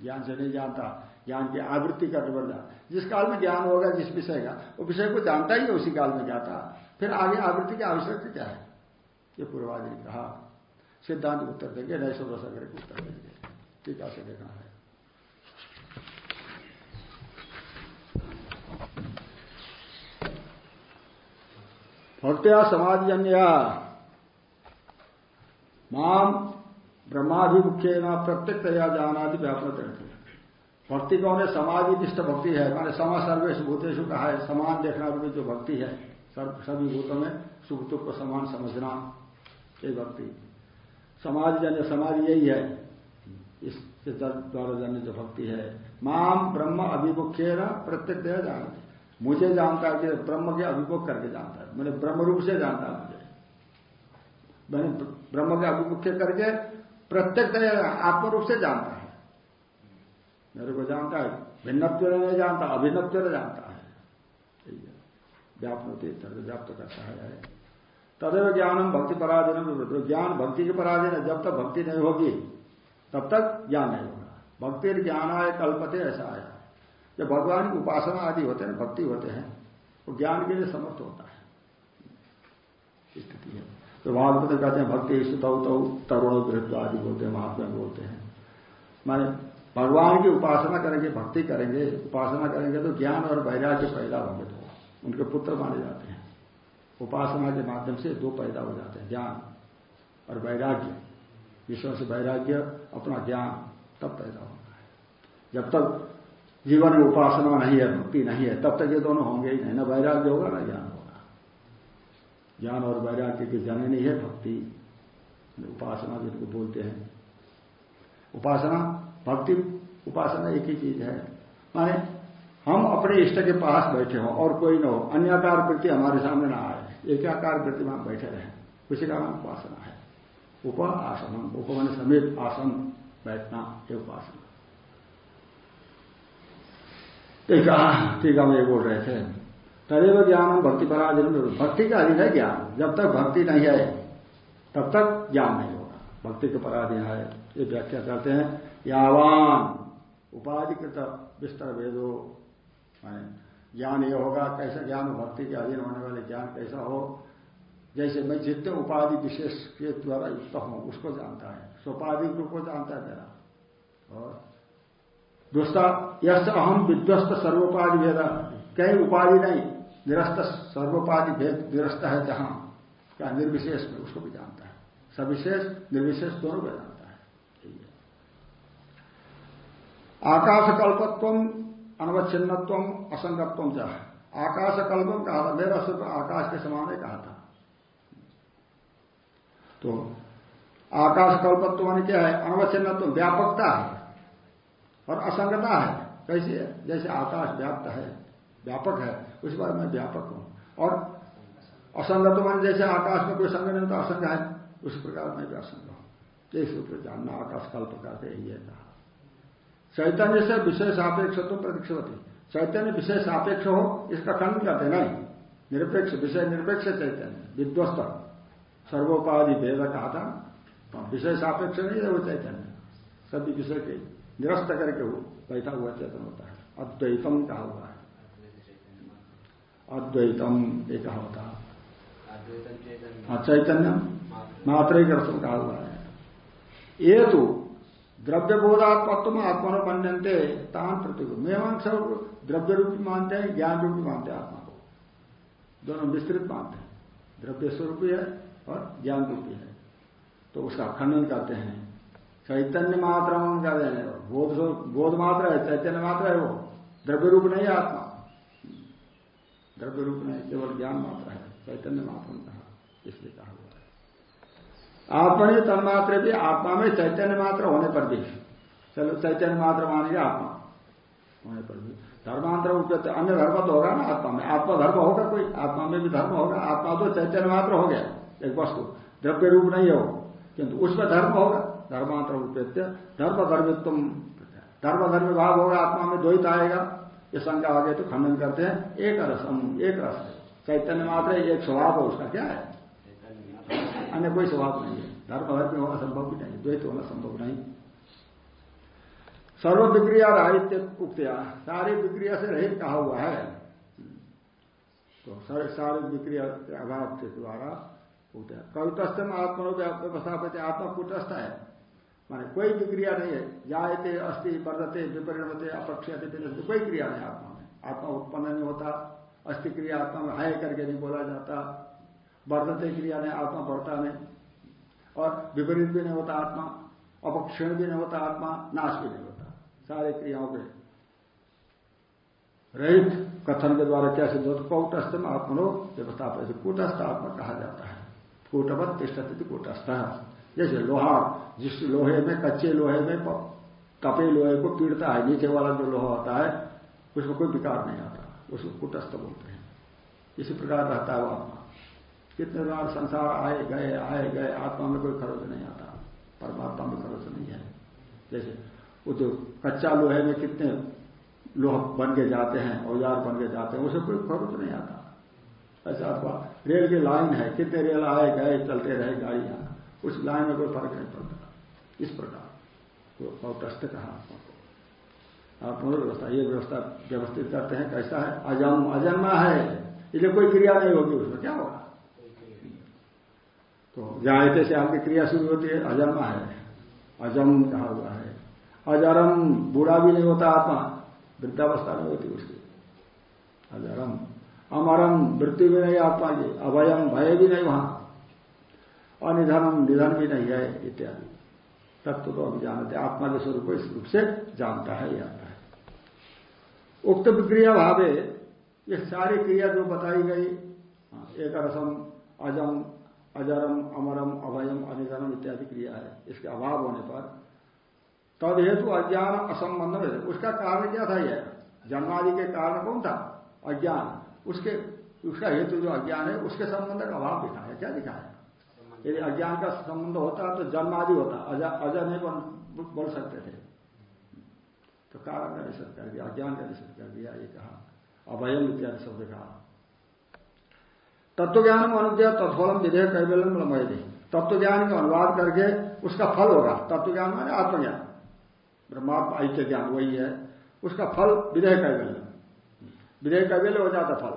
ज्ञान से नहीं जानता, ज्ञान की आवृत्ति करने पर जिस काल में ज्ञान होगा, जिस विषय का, वो विषय को जानता ही है उसी काल में जाता फिर आगे आवृत्ति की आवश्यकता क्या है? ये पूर्वादि ने कहा। सिद्धांत उत्तर देंगे सौ दशक उत्तर देंगे। टीका से देखना है। भक्त्या समाधिजन्य माम ब्रह्माभिमुख्य न प्रत्यक्तया जानादि व्यापक भक्ति कौन है समाधि निष्ठ भक्ति है। माने समा सर्वेश भूतेशु कहा है, समान देखना रूपी जो भक्ति है सभी भूतों में सुख दुख को समान समझना ये भक्ति। समाज जन्य समाधि यही है। इस द्वारा जन्य जो भक्ति है। माम ब्रह्म अभिमुख्य न प्रत्येक जानते मुझे जानता है कि ब्रह्म के अभिमुख करके जानता है। मैंने ब्रह्म रूप से जानता है मुझे। मैंने ब्रह्म के अभिमुख्य करके प्रत्यक्ष आत्म रूप से जानता है। मेरे को जानता है, भिन्नत्व नहीं जानता, अभिन्नत्व जानता है। व्याप्त व्याप्त करता है तदेव ज्ञानम भक्ति पराधीन ज्ञान भक्ति के पराधीन है, जब तक भक्ति नहीं होगी, तब तक ज्ञान नहीं होगा। भक्ति ज्ञान आए कल्पते ऐसा आया। जब भगवान की उपासना आदि होते हैं, भक्ति होते हैं, वो ज्ञान के लिए समर्थ होता है। स्थिति है। तो भागवत कहते हैं, भक्ति सुतौ तो तरुण गृह आदि बोलते हैं, महात्मा बोलते हैं। माने भगवान की उपासना करेंगे, भक्ति करेंगे, उपासना करेंगे तो ज्ञान और वैराग्य पैदा होंगे तो उनके पुत्र माने जाते हैं। उपासना के माध्यम से दो पैदा हो जाते हैं, ज्ञान और वैराग्य। विश्व से वैराग्य, अपना ज्ञान, तब पैदा होता है। जब तक जीवन में उपासना नहीं है, भक्ति नहीं है, तब तक ये दोनों होंगे ही नहीं। ना वैराग्य होगा, ना ज्ञान होगा। ज्ञान और वैराग्य की जननी है भक्ति। उपासना जिनको बोलते हैं। उपासना, भक्ति, उपासना एक ही चीज़ है। माने हम अपने इष्ट के पास बैठे हो और कोई न हो अन्यकार वृत्ति हमारे सामने ना आए। एकाकार वृत्ति में हम बैठे रहे। उसी का नाम उपासना है। उप आसन उप मान समीप आसन, बैठना, ये उपासना। एक ठीक हम ये बोल रहे थे। तदेव ज्ञान भक्ति पराधीन भक्ति का अधीन है ज्ञान। जब तक भक्ति नहीं है, तब तक ज्ञान नहीं होगा। भक्ति के पराधीन है, ये व्याख्या करते हैं। यावान, उपाधिकृत विस्तर भेदो ज्ञान ये होगा, कैसा ज्ञान भक्ति के अधीन होने वाले ज्ञान कैसा हो? जैसे मैं जितने उपाधि विशेष के द्वारा युक्त हूँ, उसको जानता है। स्वपाधि को जानता है मेरा। और दुष्टा यश अहम विध्वस्त सर्वोपाधि भेद कहीं उपाधि नहीं, निरस्त सर्वोपाधि भेद, निरस्त है जहाँ। क्या निर्विशेष में उसको भी जानता है। सविशेष, निर्विशेष दोनों को जानता है। आकाश कल्पत्व अनवच्छिन्नत्व, असंगत्व चाह आकाश कल्पम कहा था, मेरा सुख आकाश के समान ही कहा था। तो आकाश कल्पत्व क्या है? अनवच्छिन्नत्व, व्यापकता है। और असंगता है। कैसी है? जैसे आकाश व्याप्त है, व्यापक है, उस बार मैं व्यापक हूँ। और असंग तो मान जैसे आकाश में कोई संग नहीं तो असंग है। उस प्रकार में भी असंग हूँ। इस रूप जानना, आकाश काल प्रकार से यही है कहा। चैतन्य से विशेष सापेक्ष तो प्रतीक्ष होती चैतन्य विशेष सापेक्ष हो, इसका खंडन करते नहीं, निरपेक्ष, विषय निरपेक्ष चैतन्य। विध्वस्त। सर्वोपाधि भेद कहा था, विषय सापेक्ष नहीं है वो चैतन्य। सभी विषय के निरस्त करके बैठा हुआ चेतन होता है। अद्वैतम कहा हुआ है। अद्वैतम ये कहा होता हाँ। चैतन्य मात्र ही दर्शन कहा हुआ है। ये तो द्रव्य बोधात्मत्व आत्मा बनते तान प्रतिकूल मीमांसा द्रव्य रूपी मानते हैं ज्ञान रूपी मानते हैं आत्मा को। दोनों विस्तृत मानते हैं। द्रव्य स्वरूपी है और ज्ञान रूपी है। तो उसका खंडन करते हैं। चैतन्य मात्र क्या देने बोध बोध मात्र है, चैतन्य मात्र है वो। द्रव्य रूप नहीं आत्मा। द्रव्य रूप नहीं, केवल ज्ञान मात्र है, चैतन्य मात्र कहा, इसलिए कहा हुआ है। आत्मा ने तन्मात्र भी आत्मा में चैतन्य मात्र होने पर भी। चलो, चैतन्य मात्र मानेंगे आत्मा। होने पर भी। धर्मांतर उपयुक्त अन्य धर्म तो होगा ना आत्मा में। आत्मा धर्म होगा कोई? आत्मा में भी धर्म होगा। आत्मा तो चैतन्य मात्र हो गया, एक वस्तु। द्रव्य रूप नहीं हो किंतु उसमें धर्म होगा। धर्मांतर उपयुक्त धर्म धर्म धर्म भाव होगा आत्मा में द्वैत आएगा। ये संज्ञा आगे तो खंडन करते हैं। एक रसम, एक रस। चैतन्य मात्र एक स्वभाव है, उसका क्या है? अन्य कोई स्वभाव नहीं है। धर्म धर्म होना संभव भी नहीं, द्वैत होना संभव नहीं। सर्व विक्रिया राहित्य उक्तिया। सारी विक्रिया से रहित कहा हुआ है। तो सारे सारे विक्रिया अभाव के द्वारा उक्तिया। में आत्मा व्यवस्था आत्मा कुटस्थ है। माने कोई भी क्रिया नहीं है। जायते अस्थि वर्धते, विपरिणमते अपक्षते विनशते कोई क्रिया नहीं आत्मा में। आत्मा उत्पन्न नहीं होता अस्थि क्रिया आत्मा में हाय करके नहीं बोला जाता। वर्धते क्रिया नहीं, आत्मा बढ़ता नहीं। और विपरीत भी नहीं होता आत्मा, अपक्षण भी नहीं होता आत्मा, नाश भी नहीं होता। सारे क्रियाओं के रहित कथन के द्वारा क्या सिद्ध होता कौटस्थ में आत्मनो व्यवस्था कूटस्थ आत्मा कहा जाता है। कूटवत तिष्ठती कूटस्थ। जैसे लोहा, जिस लोहे में, कच्चे लोहे में तपे लोहे को पीड़ता है, नीचे वाला जो लोहा होता है, उसमें कोई विकार नहीं आता, उसको कुटस्थ बोलते हैं। इसी प्रकार रहता है वो आत्मा। कितने बार संसार आए, गए आए, गए, आत्मा में कोई खरोच नहीं आता, परमात्मा में खरोच नहीं है। जैसे वो जो कच्चा लोहे में कितने लोह बन के जाते हैं, औज़ार बन के जाते हैं, उसे कोई खरोच नहीं आता। ऐसा अथवा रेल की लाइन है, कितने रेल आए, गए, चलते रहे गाड़ियाँ उस लाइन में कोई फ़र्क नहीं पड़ता। इस प्रकार। तो कौटस्थ कहा आत्मा को आत्मा व्यवस्था, ये व्यवस्था व्यवस्थित करते हैं, कैसा है? अजम अजन्मा है। इसलिए कोई क्रिया नहीं होगी उसमें। क्या होगा? तो जायते से आपकी क्रिया शुरू होती है, अजन्मा है। अजम कहा हुआ है। अजरम, बूढ़ा भी नहीं होता आत्मा। वृद्धावस्था नहीं होती उसकी। अजरम। अमरम, मृत्यु भी नहीं आत्मा की। अभयम, भय भी नहीं वहाँ। अनिधनम निधन भी नहीं है इत्यादि। तत्व तो अभी जानते आत्मा के स्वरूप को इस रूप से जानता है आता है। उक्त क्रिया भावे ये सारी क्रिया जो बताई गई हाँ, एक रसम अजम अजरम अमरम अभयम अनिधनम इत्यादि क्रिया है इसके अभाव होने पर। तद हेतु अज्ञान असंबंध में उसका कारण क्या था यह? जन्मादि के कारण कौन था? अज्ञान। उसके उसका हेतु जो अज्ञान है उसके संबंध का अभाव दिखाया क्या दिखाया? यदि अज्ञान का संबंध होता तो जन्म आदि होता अजय नहीं बोल सकते थे। तो कारण का निषेध कर दिया, अज्ञान का निषेध कर दिया, ये कहा। अभयम इत्यादि शब्द कहा। तत्व ज्ञान में अनुद्या तत्फलम विधेयक कैबल्यम लंबाई दे तत्व ज्ञान का अनुवाद करके उसका फल होगा। तत्व ज्ञान माने आत्मज्ञान। ब्रह्मात्मा ऐक्य ज्ञान वही है। उसका फल विधेयक कैबल्य विधेयक कैबल्य हो जाता फल।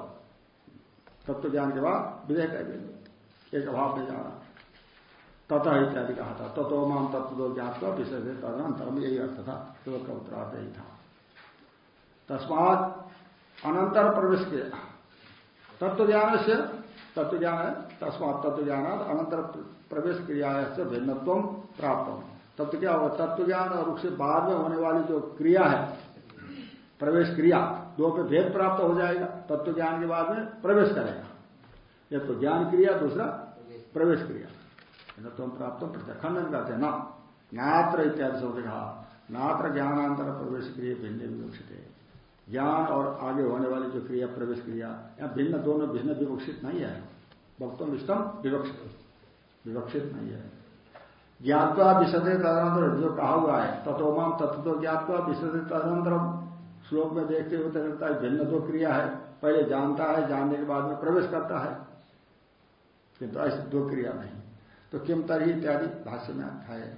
तत्व ज्ञान के बाद विधेयक कैबल्य एक अभाव में जाना। तथा इत्यादि कहा था तत्व मान तत्व ज्ञात का विषय से तदनंतर में यही अर्थ था श्लोक का उत्तरार्थ यही था तस्मात अनंतर प्रवेश किया तत्व ज्ञान से तत्व ज्ञान है तस्मात तत्व ज्ञान अनंतर प्रवेश क्रिया से भिन्नत्व प्राप्त हो क्या होगा तत्व ज्ञान और उससे बाद में होने वाली जो क्रिया है प्रवेश क्रिया दो पे भेद प्राप्त हो जाएगा। तत्व ज्ञान के बाद में प्रवेश करेगा। एक तो ज्ञान क्रिया, दूसरा प्रवेश क्रिया। न तुम प्राप्त खंडन करते हैं नात्र इत्यादि शब्द कहा नात्र ज्ञानांतर प्रवेश क्रिया भिन्न विवक्षित। है ज्ञान और आगे होने वाली जो क्रिया, प्रवेश क्रिया या भिन्न दोनों भिन्न विवक्षित नहीं है। वक्तुम इष्टम विवक्षित। विवक्षित नहीं है। ज्ञातवा विशदे तदनंतर, जो कहा हुआ है तत्वमान तत्व तो ज्ञातवा विशदे तदनंतर, श्लोक में देखते हुए लगता है भिन्न दो क्रिया है। पहले जानता है, जानने के बाद में प्रवेश करता है। किंतु ऐसी दो क्रिया नहीं। तो किम तरी इत्यादि भाष्य में है।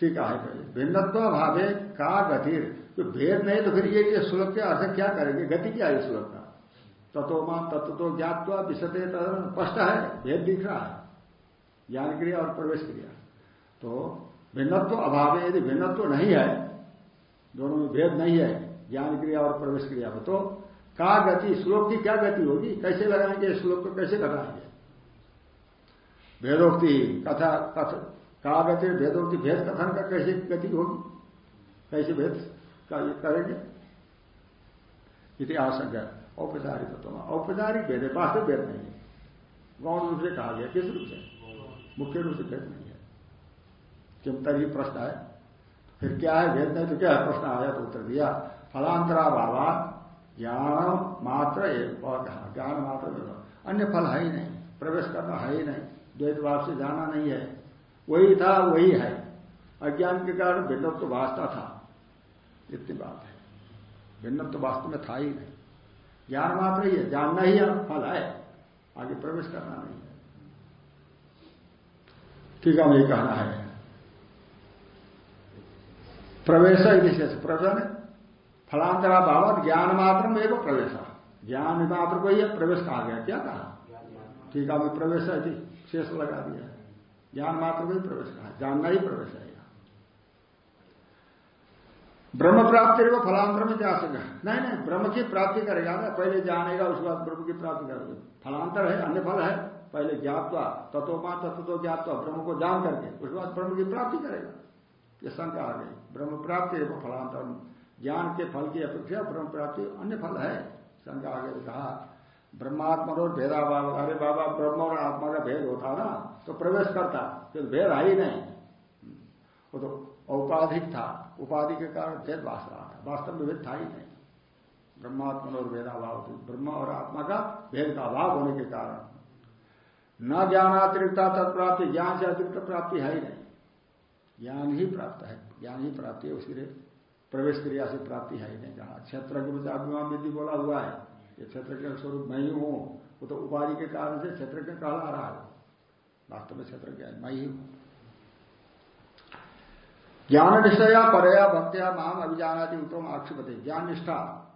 ठीक है भिन्नत्व भावे का गतिर। जो भेद नहीं तो फिर ये ये श्लोक के अर्थ क्या करेंगे? गति क्या है श्लोक का? तत्वमा तत्व तो ज्ञातवा विशते स्पष्ट है, भेद दिख रहा है। ज्ञान क्रिया और प्रवेश क्रिया। तो भिन्नत्व अभाव यदि भिन्नत्व नहीं है, दोनों में भेद नहीं है, ज्ञान क्रिया और प्रवेश क्रिया हो तो का गति, श्लोक की क्या गति होगी? कैसे लगाएँगे? श्लोक को कैसे घटाएँगे? भेदोक्ति कथा, कथ का गति भेदोक्ति भेद कथन का कैसे गति होगी? कैसे भेद करेंगे? इतिहास औपचारिक तो औपचारिक भेद है, वास्तविक भेद नहीं है। गौण रूप से कहा गया, किस रूप से? मुख्य रूप से भेद नहीं है। चिंतन ही प्रश्न है फिर क्या है भेद नहीं तो क्या है प्रश्न आया? तो उत्तर दिया। फलांतरा बाबा ज्ञान मात्र ज्ञान मात्र अन्य फल है ही नहीं। प्रवेश करना है ही नहीं। द्वैत भाव से जाना नहीं है। वही था, वही है। अज्ञान के कारण भिन्नत्व तो वास्ता था। इतनी बात है। भिन्नत्व तो वास्तव में था ही नहीं। ज्ञान मात्र ही है। जानना ही फल है। आगे प्रवेश करना नहीं है। ठीक है ये कहना है। प्रवेश विशेष। प्रवेश फलांतरा भाव ज्ञान मात्र में एक प्रवेश। ज्ञान मात्र को ही प्रवेश कहा गया। क्या कहा? ठीक है प्रवेश है जी। शेष लगा दिया ज्ञान मात्र ही प्रवेश कहा जानना ही प्रवेश है ब्रह्म प्राप्ति को फलांतर में जा सका। नहीं नहीं, ब्रह्म की प्राप्ति करेगा ना, पहले जानेगा, उसके बाद ब्रह्म की प्राप्ति करेगा। फलांतर है, अन्य फल है, पहले ज्ञातवा तत्वमा तत्व ज्ञातवा, ब्रह्म को जान करके, उसके बाद ब्रह्म की प्राप्ति करेगा। ये शंका आ गई। ब्रह्म प्राप्ति है फलांतर ज्ञान के फल की अपेक्षा ब्रह्म प्राप्ति अन्य फल है। शंका आगे कहा ब्रह्मात्मा और भेदाभाव अरे बाबा, ब्रह्म और आत्मा का भेद होता ना तो प्रवेश करता, फिर भेद आ ही नहीं। वो तो औपाधिक था। उपाधि के कारण भेद वास रहा था। वास्तव में भेद था ही नहीं। ब्रह्मात्मा और भेदाभाव ब्रह्म और आत्मा का भेद का अभाव होने के कारण। न ज्ञानातिरिक्ता तत्प्राप्ति, ज्ञान से अतिरिक्त प्राप्ति है ही नहीं। ज्ञान ही प्राप्त है। ज्ञान ही प्राप्ति है, उसके प्रवेश क्रिया से प्राप्ति है ही नहीं। कहा क्षेत्र के विधि बोला हुआ है ये क्षेत्र के स्वरूप मैं ही हूँ। वो तो उपाधि के कारण से क्षेत्र के कहला रहा है। वास्तव में क्षेत्र क्या मैं ही हूँ। ज्ञान निष्ठया परया भक्तिया माम अभिजानादि उत्तम आक्षेपते। ज्ञान निष्ठा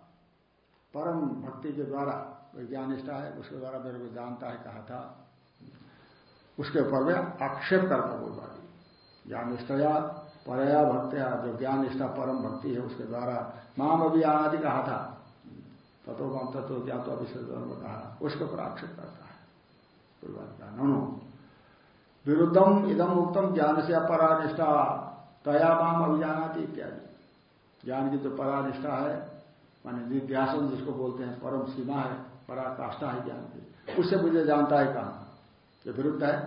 परम भक्ति के द्वारा कोई ज्ञान निष्ठा है, उसके द्वारा मेरे को जानता है, कहा था। उसके ऊपर में आक्षेप करता बोलवादी ज्ञान निष्ठया परया भक्तिया, जो ज्ञान निष्ठा परम भक्ति है, उसके द्वारा माम अभियानादि कहा था। तत्व तत्व ज्ञात अभिषेक कहा उसके ऊपर करता है। पूर्वादि का नो विरुद्धम इदम उत्तम ज्ञान से अपरानिष्ठा तया माम अभिजानाती इत्यादि। ज्ञान की जो परानिष्ठा है, माने निध्यासन जिसको बोलते हैं, परम सीमा है, पराकाष्ठा है ज्ञान की। उससे मुझे जानता है कहा? ये विरुद्ध है?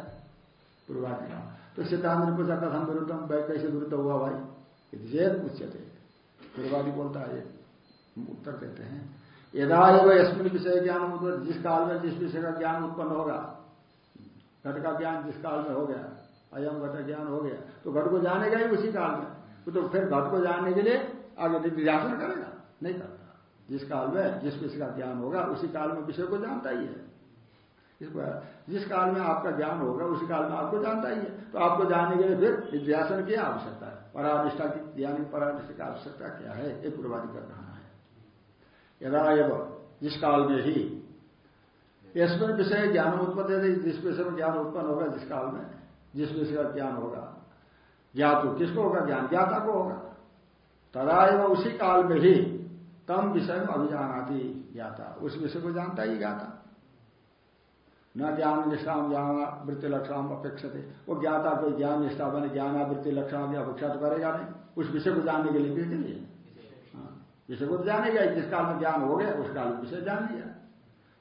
पूर्वादि का तो सिद्धांत ने पूछा, कथम विरुद्धम? भाई कैसे विरुद्ध हुआ भाई? जैद उच्चते पूर्वादि बोलता है उत्तर देते हैं। यदा एवं यशमिन विषय ज्ञान जिस काल में जिस विषय का ज्ञान उत्पन्न होगा, घट का ज्ञान जिस काल में हो गया, अयम घट ज्ञान हो गया तो घट को जानेगा ही उसी काल में। तो फिर घट को जानने के लिए आगे निध्यासन करेगा, नहीं करता। जिस काल में जिस विषय का ज्ञान होगा, उसी काल में विषय को जानता ही है। जिस काल में आपका ज्ञान होगा, उसी काल में आपको जानता ही है। तो आपको जानने के लिए फिर निध्यासन की आवश्यकता है। परानिष्ठा की ज्ञान की परानिष्ठा की आवश्यकता क्या है? एक पूर्वादि का कहना है। यदा एवं जिस काल में ही इसमें विषय ज्ञान उत्पन्न है जिस विषय में ज्ञान उत्पन्न होगा जिस काल में, जिस विषय का ज्ञान होगा। ज्ञातु किसको होगा? ज्ञान ज्ञाता को होगा। तदा एवं उसी काल में ही तम विषय में अभिजान आती ज्ञाता। उस विषय को जानता ही ज्ञाता। न ज्ञान निष्ठाम ज्ञान वृत्ति लक्षण अपेक्षा वो ज्ञाता कोई ज्ञान निष्ठा बने, ज्ञानावृत्ति लक्षण की अपेक्षा तो करेगा नहीं। उस विषय को जानने के लिए लिए विषय को जानेगा जिस काल में ज्ञान हो गया, उस काल में विषय जान लिया।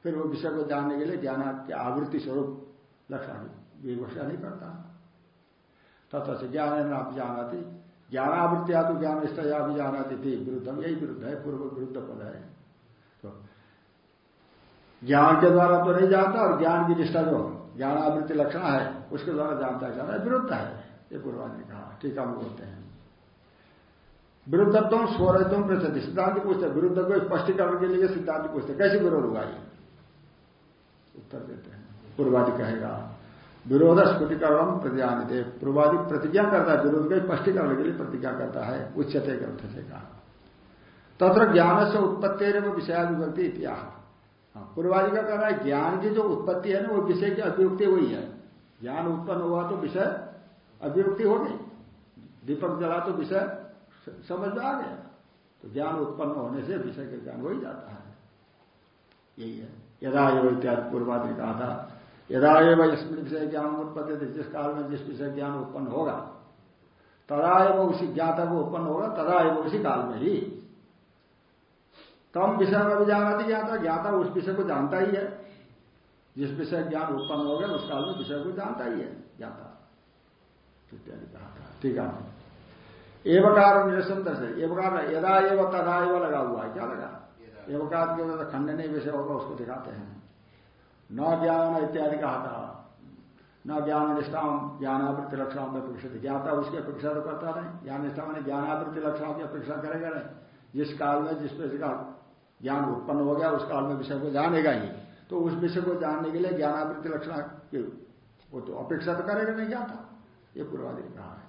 फिर वो विषय को जानने के लिए ज्ञान के आवृत्ति स्वरूप लक्षण, विवक्षा नहीं करता। तथा से ज्ञान आप जानाती। ज्ञानावृत्तिया तो ज्ञान निष्ठया भी जानाती थी विरुद्धम, यही विरुद्ध है, पूर्व विरुद्ध पद है। तो ज्ञान के द्वारा तो नहीं जानता, और ज्ञान की निष्ठा जो ज्ञानावृत्ति लक्षण है, उसके द्वारा जानता जाना विरुद्ध है। ये पूर्वाज ने कहा, ठीक हम बोलते हैं। विरुद्धत्व स्वरत्व पृथ्वी सिद्धांत पूछते विरुद्ध को स्पष्टीकरण के लिए सिद्धांत पूछते कैसे विरोध हुआ ये? उत्तर देते हैं। पूर्वादि कहेगा, विरोध स्फुटीकरण प्रतिज्ञा पूर्वादि प्रतिज्ञा करता है, विरोध का स्पष्टीकरण के लिए प्रतिज्ञा करता है। उच्चते ग्रंथ से कहा। तथा ज्ञान से उत्पत्ति विषय विभक्ति इतिहास पूर्वादि का कहना है, ज्ञान की जो उत्पत्ति है ना, वो विषय की अभियुक्ति हुई है। ज्ञान उत्पन्न हुआ तो विषय अभियुक्ति हो गई दीपक जला तो विषय समझ में आ गया तो ज्ञान उत्पन्न होने से विषय का ज्ञान हो ही जाता है। यही है। यदा एवं इत्यादि पूर्वादि कहा था यदा एवं इसमें विषय ज्ञान उत्पत्ति थे जिस काल में जिस विषय ज्ञान उत्पन्न होगा तदा एवं उसी ज्ञाता को उत्पन्न होगा तदा एवं उसी काल में ही। तम विषय में भी जाना थी ज्ञाता ज्ञाता उस विषय को जानता ही है। जिस विषय ज्ञान उत्पन्न हो गया, उस काल में विषय को जानता ही है, ज्ञाता। इत्यादि कहा था। ठीक है। एवकार निरसन दर्शन एवकार यदा एवं तदा एवं लगा हुआ है, क्या लगा? एवकार के खंड नहीं विषय होगा उसको दिखाते हैं। न ज्ञान इत्यादि कहा था। न ज्ञान निष्ठाम ज्ञानावृत्ति लक्षण में अपेक्षा ज्ञाता उसकी अपेक्षा तो करता नहीं। ज्ञान निष्ठा मैंने ज्ञानावृत्ति लक्षणों की अपेक्षा करेगा नहीं। जिस काल में जिस विषय का ज्ञान उत्पन्न हो गया, उस काल में विषय को जानेगा ही। तो उस विषय को जानने के लिए ज्ञानावृत्ति लक्षण वो तो अपेक्षा तो करेगा नहीं ज्ञाता ये पूर्वाधिक कहा है।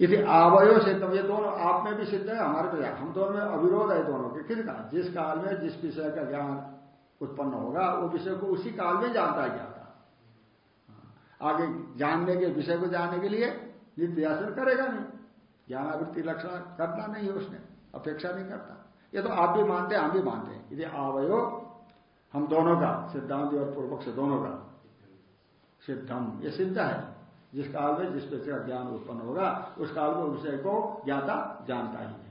यदि आवयो सिद्धम ये दोनों आप में भी सिद्ध है, हमारे तो हम दोनों में अविरोध है दोनों के। किस का जिस काल में जिस विषय का ज्ञान उत्पन्न होगा, वो विषय को उसी काल में जानता है ज्ञाता। आगे जानने के, विषय को जानने के लिए निध्यासन करेगा नहीं। ज्ञानावृत्ति लक्षण करना नहीं है उसने, अपेक्षा नहीं करता। ये तो आप भी मानते हैं, हम भी मानते हैं। यदि आवयो, हम दोनों का, सिद्धांत और पूर्वक से दोनों का, सिद्धम, ये सिद्ध है। जिस काल में जिस विषय का ज्ञान उत्पन्न होगा, उस काल में विषय को ज्ञाता जानता ही है।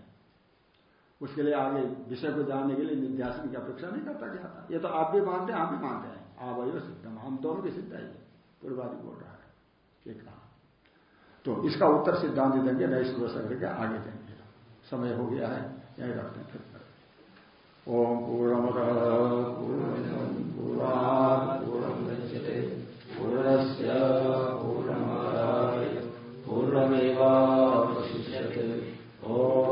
उसके लिए आगे विषय को जानने के लिए निध्यासन की अपेक्षा नहीं करता ज्ञाता। ये तो आप भी मानते हैं हम भी मानते हैं। आवयो सिद्धम हम दोनों भी सिद्ध है पूर्वादि बोल रहा है। ये कहा। तो इसका उत्तर सिद्धांत देंगे, नए सुबह सगर के आगे देंगे। समय हो गया है, यही रखते हैं फिर ओम पूर्ण पूर्णमद पूर्णा पूर्णस्य पूर्णमादाय पूर्णमेवावशिष्यते। ओ